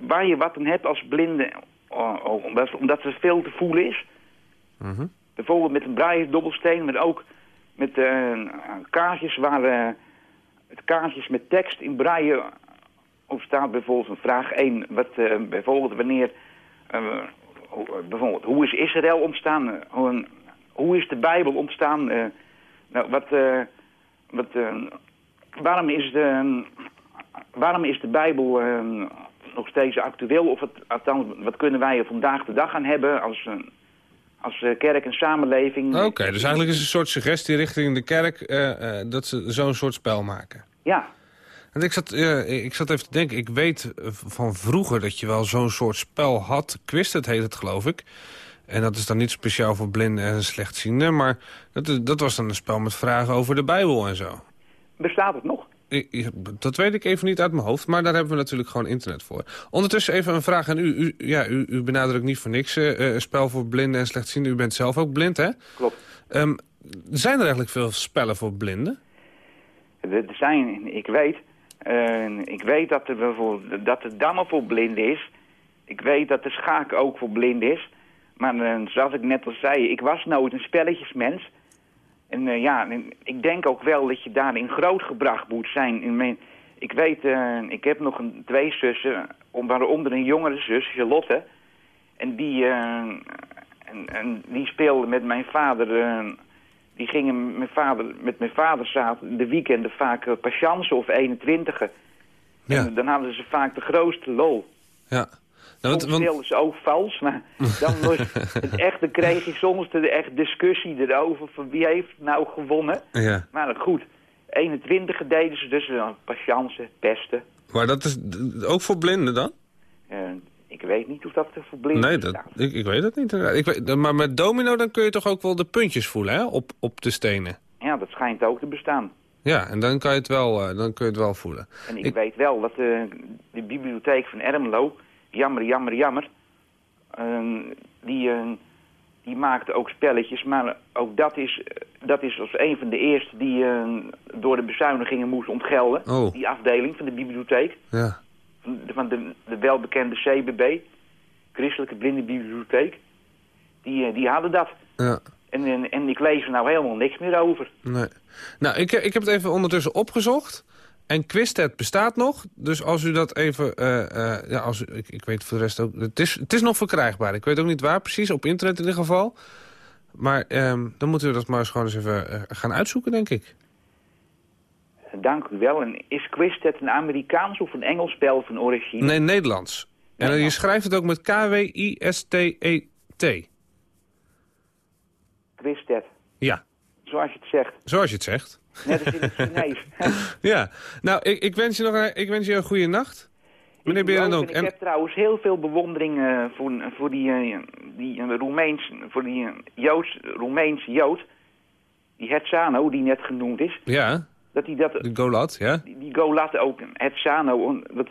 waar je wat aan hebt als blinde, omdat, omdat er veel te voelen is. Mhm. Bijvoorbeeld met een braille dobbelsteen, maar ook met eh, kaartjes waar het kaartjes met tekst in braille op staat. Bijvoorbeeld een vraag 1, wat, eh, bijvoorbeeld wanneer, bijvoorbeeld, hoe is Israël ontstaan? Hoe, een- hoe is de Bijbel ontstaan? Nou, wat, wat, waarom, is de, waarom is de Bijbel nog steeds actueel? Of althans, wat kunnen wij er vandaag de dag aan hebben als, eh, als eh, kerk en samenleving? Oké, dus eigenlijk is een soort suggestie richting de kerk eh, eh, dat ze zo'n soort spel maken. Ja. Want ik zat, ik zat even te denken, ik weet van vroeger dat je wel zo'n soort spel had. Quizlet heet het, geloof ik. En dat is dan niet speciaal voor blinden en slechtzienden. Maar dat, dat was dan een spel met vragen over de Bijbel en zo. Bestaat het nog? Dat weet ik even niet uit mijn hoofd, maar daar hebben we natuurlijk gewoon internet voor. Ondertussen even een vraag aan u. U, ja, u, u benadrukt niet voor niks eh, eh, een spel voor blinden en slechtzienden. U bent zelf ook blind, hè? Klopt. Ehm, zijn er eigenlijk veel spellen voor blinden? Er zijn, ik weet, Eh, ik weet dat er, voor, dat de dammen voor blinden is. Ik weet dat de schaak ook voor blind is. Maar zoals ik net al zei, ik was nooit een spelletjesmens. En eh, ja, ik denk ook wel dat je daarin grootgebracht moet zijn. Ik weet, eh, ik heb nog een, twee zussen, om- waaronder een jongere zus, Charlotte. En die, eh, en, en die speelde met mijn vader... die gingen met mijn vader, met mijn vader zaten de weekenden vaak uh, patiënten of 21 Ja. En dan hadden ze vaak de grootste lol. Ja. Nou, want, ze ook vals, maar dan was het echt, dan kreeg je soms de echt discussie erover van wie heeft nou gewonnen. ja. Maar goed, 21 deden ze dus dan patiënten, pesten. Maar dat is ook voor blinden dan? Eh, ik weet niet of dat voor blinden Nee, dat, ik, ik weet het niet. Ik weet, maar met domino dan kun je toch ook wel de puntjes voelen hè? Op, op de stenen. Ja, dat schijnt ook te bestaan. Ja, en dan kan je het wel, eh, dan kun je het wel voelen. En ik, weet wel dat eh, de bibliotheek van Ermelo, jammer, jammer, jammer, eh, die, eh, die maakte ook spelletjes. Maar ook dat is, dat is als een van de eerste die eh, door de bezuinigingen moest ontgelden. Oh. Die afdeling van de bibliotheek, Ja. van de, van de, de welbekende CBB, Christelijke Blindenbibliotheek. Die, eh, die hadden dat. Ja. En, en, en ik lees er nou helemaal niks meer over. Nee. Nou, ik, ik heb het even ondertussen opgezocht. En Quiztet bestaat nog. Dus als u dat even... eh, eh, ja, als u, ik, ik weet voor de rest ook... Het is, het is nog verkrijgbaar. Ik weet ook niet waar precies. Op internet in ieder geval. Maar ehm, dan moeten we dat maar eens gewoon eens even eh, gaan uitzoeken, denk ik. Dank u wel. En is Quiztet een Amerikaans of een Engels spel van origine? Nee, Nederlands. En je schrijft het ook met K-W-I-S-T-E-T. Quiztet, Ja, zoals je het zegt. zoals je het zegt. Net als in het Chinees. Ja, nou, ik, ik, wens je nog een, ik wens je een goede nacht. Meneer Ik ook. En ik heb trouwens heel veel bewondering eh, voor, voor die, eh, die eh, Roemeens, voor die eh, Joods, Roemeense Jood, die Hetzano, die net genoemd is, Ja, dat hij dat, de Golat, ja. die, die Golat ook, Hetzano, wat,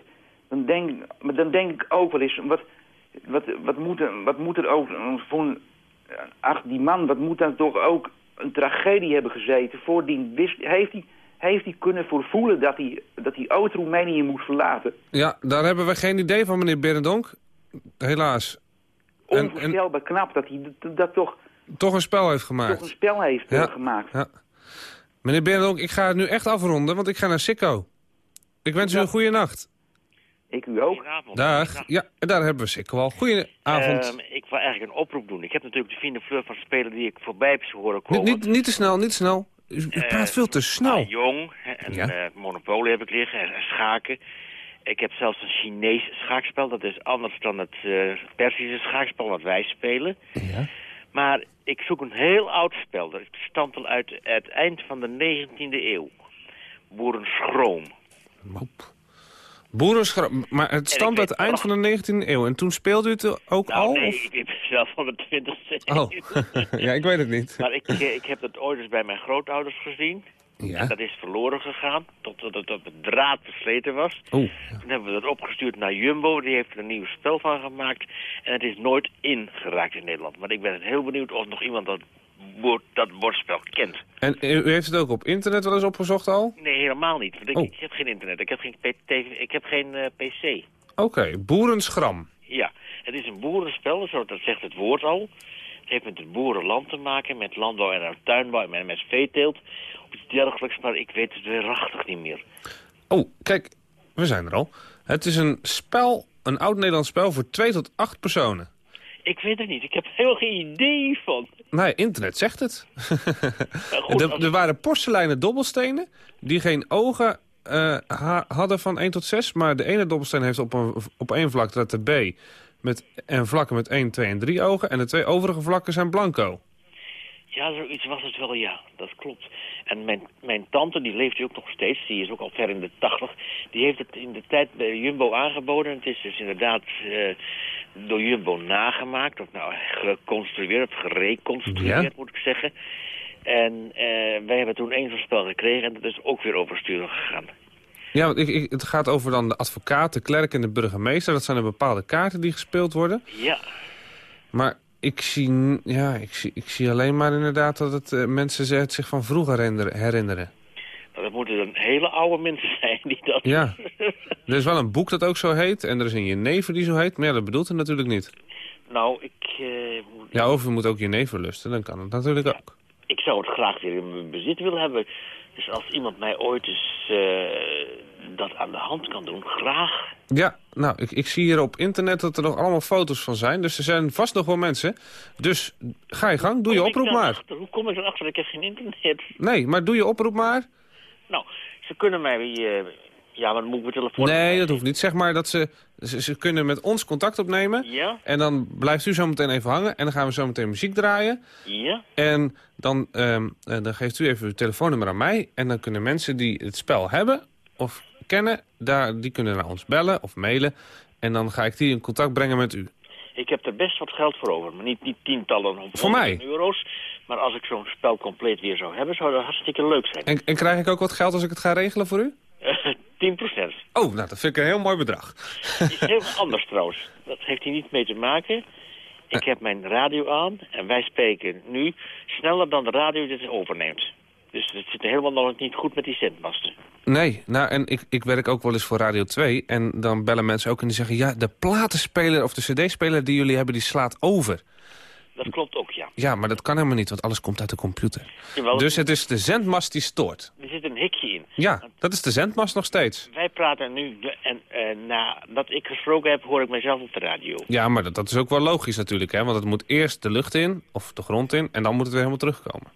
dan, denk, dan denk ik ook wel eens, wat, wat, wat, moet, er, wat moet er ook voor ach, die man, wat moet dan toch ook een tragedie hebben gezeten. Voordien wist, heeft hij heeft hij kunnen voorvoelen dat hij, dat hij ooit Roemenië moet verlaten. Ja, daar hebben we geen idee van, meneer Berendonk. Helaas. En, en Onvoorstelbaar knap dat hij dat, dat toch, toch een spel heeft gemaakt. toch een spel heeft Ja. gemaakt. Ja. Meneer Berendonk, ik ga het nu echt afronden, want ik ga naar Sikko. Ik wens u een goede nacht. Ik u ook. Dag. Ja, daar hebben we Sikko al. Goedenavond. Ehm, wil eigenlijk een oproep doen. Ik heb natuurlijk de Fine Fleur van spelen die ik voorbij heb horen niet, komen. niet, niet te snel, niet te snel. U, u Eh, praat veel te snel. ah, jong, en Ja. eh, Monopoly heb ik liggen, en, en schaken. Ik heb zelfs een Chinees schaakspel. Dat is anders dan het eh, Persische schaakspel wat wij spelen. Ja. Maar ik zoek een heel oud spel. Dat stamt al uit het eind van de 19e eeuw. Boerenschroom. Boerenschra maar het stamt uit het eind van de 19e eeuw. En toen speelde u het ook Nou, al? nee, of? ik ben zelf van de 20e eeuw. Oh, ja, ik weet het niet. Maar ik, eh, ik heb het ooit eens bij mijn grootouders gezien. Ja. En dat is verloren gegaan, totdat het op het draad versleten was. Oeh. Toen hebben we dat opgestuurd naar Jumbo, die heeft er een nieuw spel van gemaakt. En het is nooit ingeraakt in Nederland. Maar ik ben heel benieuwd of nog iemand dat, dat bordspel kent. En u heeft het ook op internet wel eens opgezocht al? Nee, helemaal niet. Want ik, Oh. ik heb geen internet, ik heb geen, TV ik heb geen eh, PC. Oké, boerenschram. Ja, het is een boerenspel, zo dat zegt het woord al. Het heeft met het boerenland te maken, met landbouw en tuinbouw en met veeteelt. Of iets dergelijks, maar ik weet het waarachtig niet meer. Oh, kijk, we zijn er al. Het is een spel, een oud-Nederlands spel voor twee tot acht personen. Ik weet het niet, ik heb helemaal geen idee van. Nee, internet zegt het. goed, er, als- er waren porseleinen dobbelstenen die geen ogen ha- hadden van 1 tot 6. Maar de ene dobbelsteen heeft op, een, op één vlak de letter B met, en vlakken met 1, 2 en 3 ogen. En de twee overige vlakken zijn blanco. Ja, zoiets was het wel, ja. Dat klopt. En mijn, mijn tante, die leeft ook nog steeds. Die is ook al ver in de tachtig. Die heeft het in de tijd bij Jumbo aangeboden. Het is dus inderdaad eh, door Jumbo nagemaakt. Of nou, geconstrueerd of gereconstrueerd, Ja. moet ik zeggen. En eh, wij hebben toen één zo'n spel gekregen. En dat is ook weer oversturen gegaan. Ja, want ik, ik, het gaat over dan de advocaat, de klerk en de burgemeester. Dat zijn de bepaalde kaarten die gespeeld worden. Ja. Maar ik zie, ja, ik zie, ik zie alleen maar inderdaad dat het, eh, mensen het zich van vroeger herinneren. Nou, dat moeten dan hele oude mensen zijn. die dat... Ja. Er is wel een boek dat ook zo heet. En er is een jenever die zo heet. Maar ja, dat bedoelt het natuurlijk niet. Nou, ik... eh, moet- Ja, of je moet ook jenever lusten. Dan kan het natuurlijk ook. ik zou het graag weer in mijn bezit willen hebben. Dus als iemand mij ooit eens eh, dat aan de hand kan doen, graag. Ja, nou, ik, ik zie hier op internet dat er nog allemaal foto's van zijn. Dus er zijn vast nog wel mensen. Dus ga je gang, doe je oproep maar. Hoe kom ik erachter? Ik heb geen internet. Nee, maar doe je oproep maar. Nou, ze kunnen mij... eh, ja, maar dan moet ik mijn telefoon... Nee, dat hoeft niet. Zeg maar dat ze, ze, ze kunnen met ons contact opnemen. Ja? En dan blijft u zo meteen even hangen. En dan gaan we zo meteen muziek draaien. Ja? En dan, ehm, eh, dan geeft u even uw telefoonnummer aan mij. En dan kunnen mensen die het spel hebben of kennen, daar, die kunnen naar ons bellen of mailen. En dan ga ik die in contact brengen met u. Ik heb er best wat geld voor over. Maar niet, niet tientallen of Voor mij? euro's. Maar als ik zo'n spel compleet weer zou hebben, zou dat hartstikke leuk zijn. En, en krijg ik ook wat geld als ik het ga regelen voor u? 10 procent. Oh, nou, dat vind ik een heel mooi bedrag. is heel anders trouwens. Dat heeft hier niet mee te maken. Ik heb mijn radio aan en wij spreken nu sneller dan de radio dit overneemt. Dus het zit helemaal nog niet goed met die zendmasten. Nee, nou, en ik, ik werk ook wel eens voor Radio 2. En dan bellen mensen ook en die zeggen... ja, de platenspeler of de cd-speler die jullie hebben, die slaat over. Dat klopt ook, ja. Ja, maar dat kan helemaal niet, want alles komt uit de computer. Jawel, Dus het is de zendmast die stoort. Er zit een hikje in. Ja, dat is de zendmast nog steeds. Wij praten nu en eh, nadat ik gesproken heb, hoor ik mezelf op de radio. Ja, maar dat, dat is ook wel logisch natuurlijk, hè? Want het moet eerst de lucht in, of de grond in... en dan moet het weer helemaal terugkomen.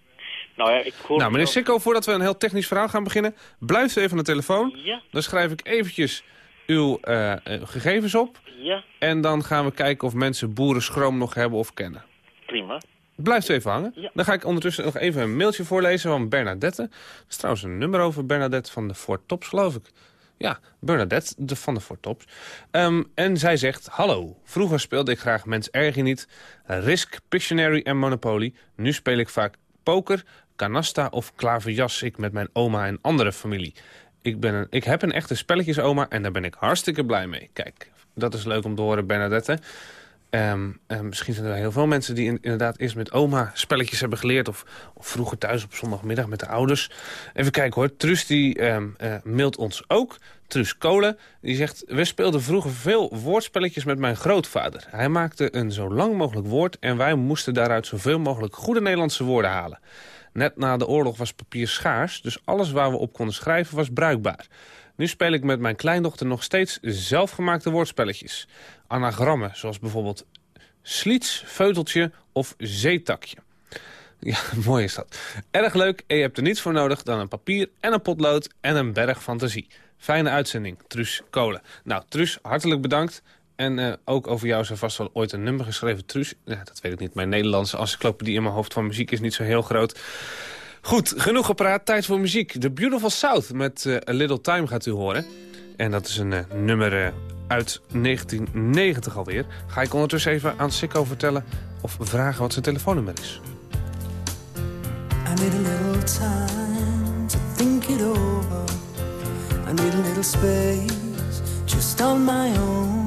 Nou ja, ik hoor... Nou, meneer Sikko, voordat we een heel technisch verhaal gaan beginnen... blijft u even aan de telefoon. Ja. Dan schrijf ik eventjes uw eh, eh, gegevens op. Ja, En dan gaan we kijken of mensen boerenschroom nog hebben of kennen. prima. Blijft u even hangen. Ja. Dan ga ik ondertussen nog even een mailtje voorlezen van Bernadette. Er is trouwens een nummer over Bernadette van de Fort Tops, geloof ik. Ja, Bernadette de, van de Fort Tops. Ehm, en zij zegt, hallo, vroeger speelde ik graag Mens Erger niet, Risk, Pictionary en Monopoly. Nu speel ik vaak poker, canasta of klaverjas ik met mijn oma en andere familie. Ik, ben een, ik heb een echte spelletjesoma en daar ben ik hartstikke blij mee. Kijk, dat is leuk om te horen, Bernadette. Ehm, eh, misschien zijn er heel veel mensen die in- inderdaad eerst met oma spelletjes hebben geleerd... Of, vroeger thuis op zondagmiddag met de ouders. Even kijken hoor, Truus die ehm, eh, mailt ons ook. Truus Kolen, die zegt... We speelden vroeger veel woordspelletjes met mijn grootvader. Hij maakte een zo lang mogelijk woord... en wij moesten daaruit zoveel mogelijk goede Nederlandse woorden halen. Net na de oorlog was papier schaars... dus alles waar we op konden schrijven was bruikbaar. Nu speel ik met mijn kleindochter nog steeds zelfgemaakte woordspelletjes. Anagrammen, zoals bijvoorbeeld sliets, veuteltje of zeetakje. Ja, mooi is dat. Erg leuk en je hebt er niets voor nodig dan een papier en een potlood en een berg fantasie. Fijne uitzending, Truus Kolen. Nou, Truus, hartelijk bedankt. En eh, ook over jou er vast wel ooit een nummer geschreven. Truus, dat weet ik niet. Mijn Nederlandse encyclopedie in mijn hoofd van muziek is niet zo heel groot. Goed, genoeg gepraat. Tijd voor muziek. The Beautiful South met eh, A Little Time gaat u horen. En dat is een eh, nummer uit 1990 alweer. Ga ik ondertussen even aan Sikko vertellen of vragen wat zijn telefoonnummer is. I need a little time to think it over. I need a little space just on my own.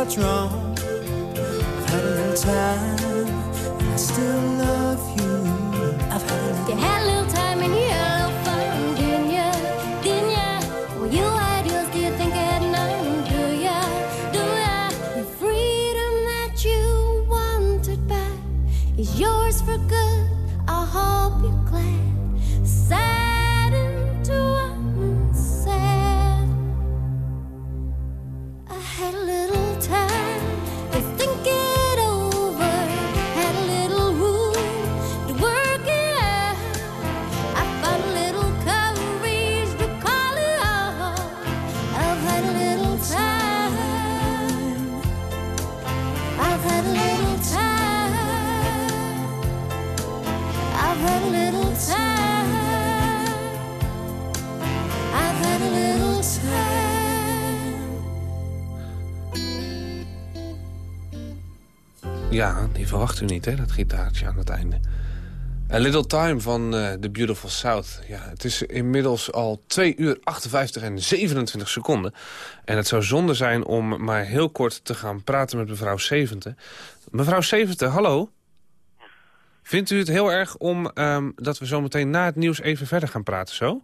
what's wrong. Ja, die verwacht u niet, hè, dat gitaartje aan het einde. A Little Time van eh, The Beautiful South. Ja, het is inmiddels al 2 uur 58 en 27 seconden. En het zou zonde zijn om maar heel kort te gaan praten met mevrouw Zevente. Mevrouw Zevente, hallo? Vindt u het heel erg om ehm, dat we zo meteen na het nieuws even verder gaan praten, zo?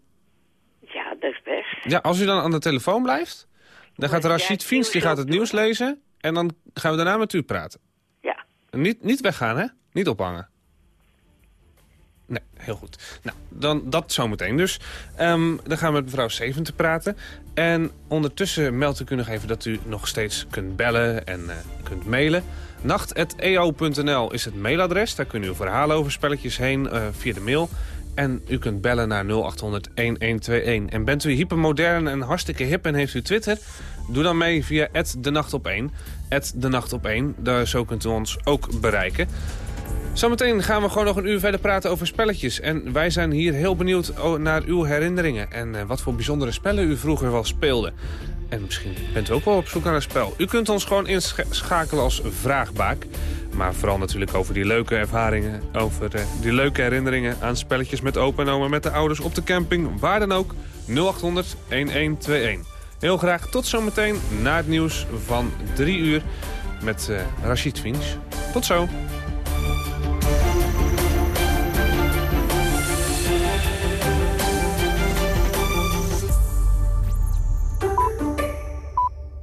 Ja, dat is best. Ja, als u dan aan de telefoon blijft, dan gaat Rashid Fiens die gaat het nieuws lezen... en dan gaan we daarna met u praten. Ja. Niet, niet weggaan, hè? Niet ophangen. Nee, heel goed. Nou, dan dat zometeen dus. Ehm, dan gaan we met mevrouw Seven te praten. En ondertussen meldt ik u nog even dat u nog steeds kunt bellen en eh, kunt mailen. Nacht.eo.nl is het mailadres. Daar kunnen uw verhalen over spelletjes heen eh, via de mail. En u kunt bellen naar 0800 1121. En bent u hypermodern en hartstikke hip en heeft u Twitter? Doe dan mee via de nacht op 1. de nacht op 1. Daar, zo kunt u ons ook bereiken. Zometeen gaan we gewoon nog een uur verder praten over spelletjes. En wij zijn hier heel benieuwd naar uw herinneringen. En eh, wat voor bijzondere spellen u vroeger wel speelde. En misschien bent u ook wel op zoek naar een spel. U kunt ons gewoon inschakelen als vraagbaak. Maar vooral natuurlijk over die leuke ervaringen. Over eh, die leuke herinneringen aan spelletjes met opa en oma, met de ouders op de camping. Waar dan ook. 0800 1121. Heel graag tot zometeen na het nieuws van 3 uur met eh Rashid Finch. Tot zo.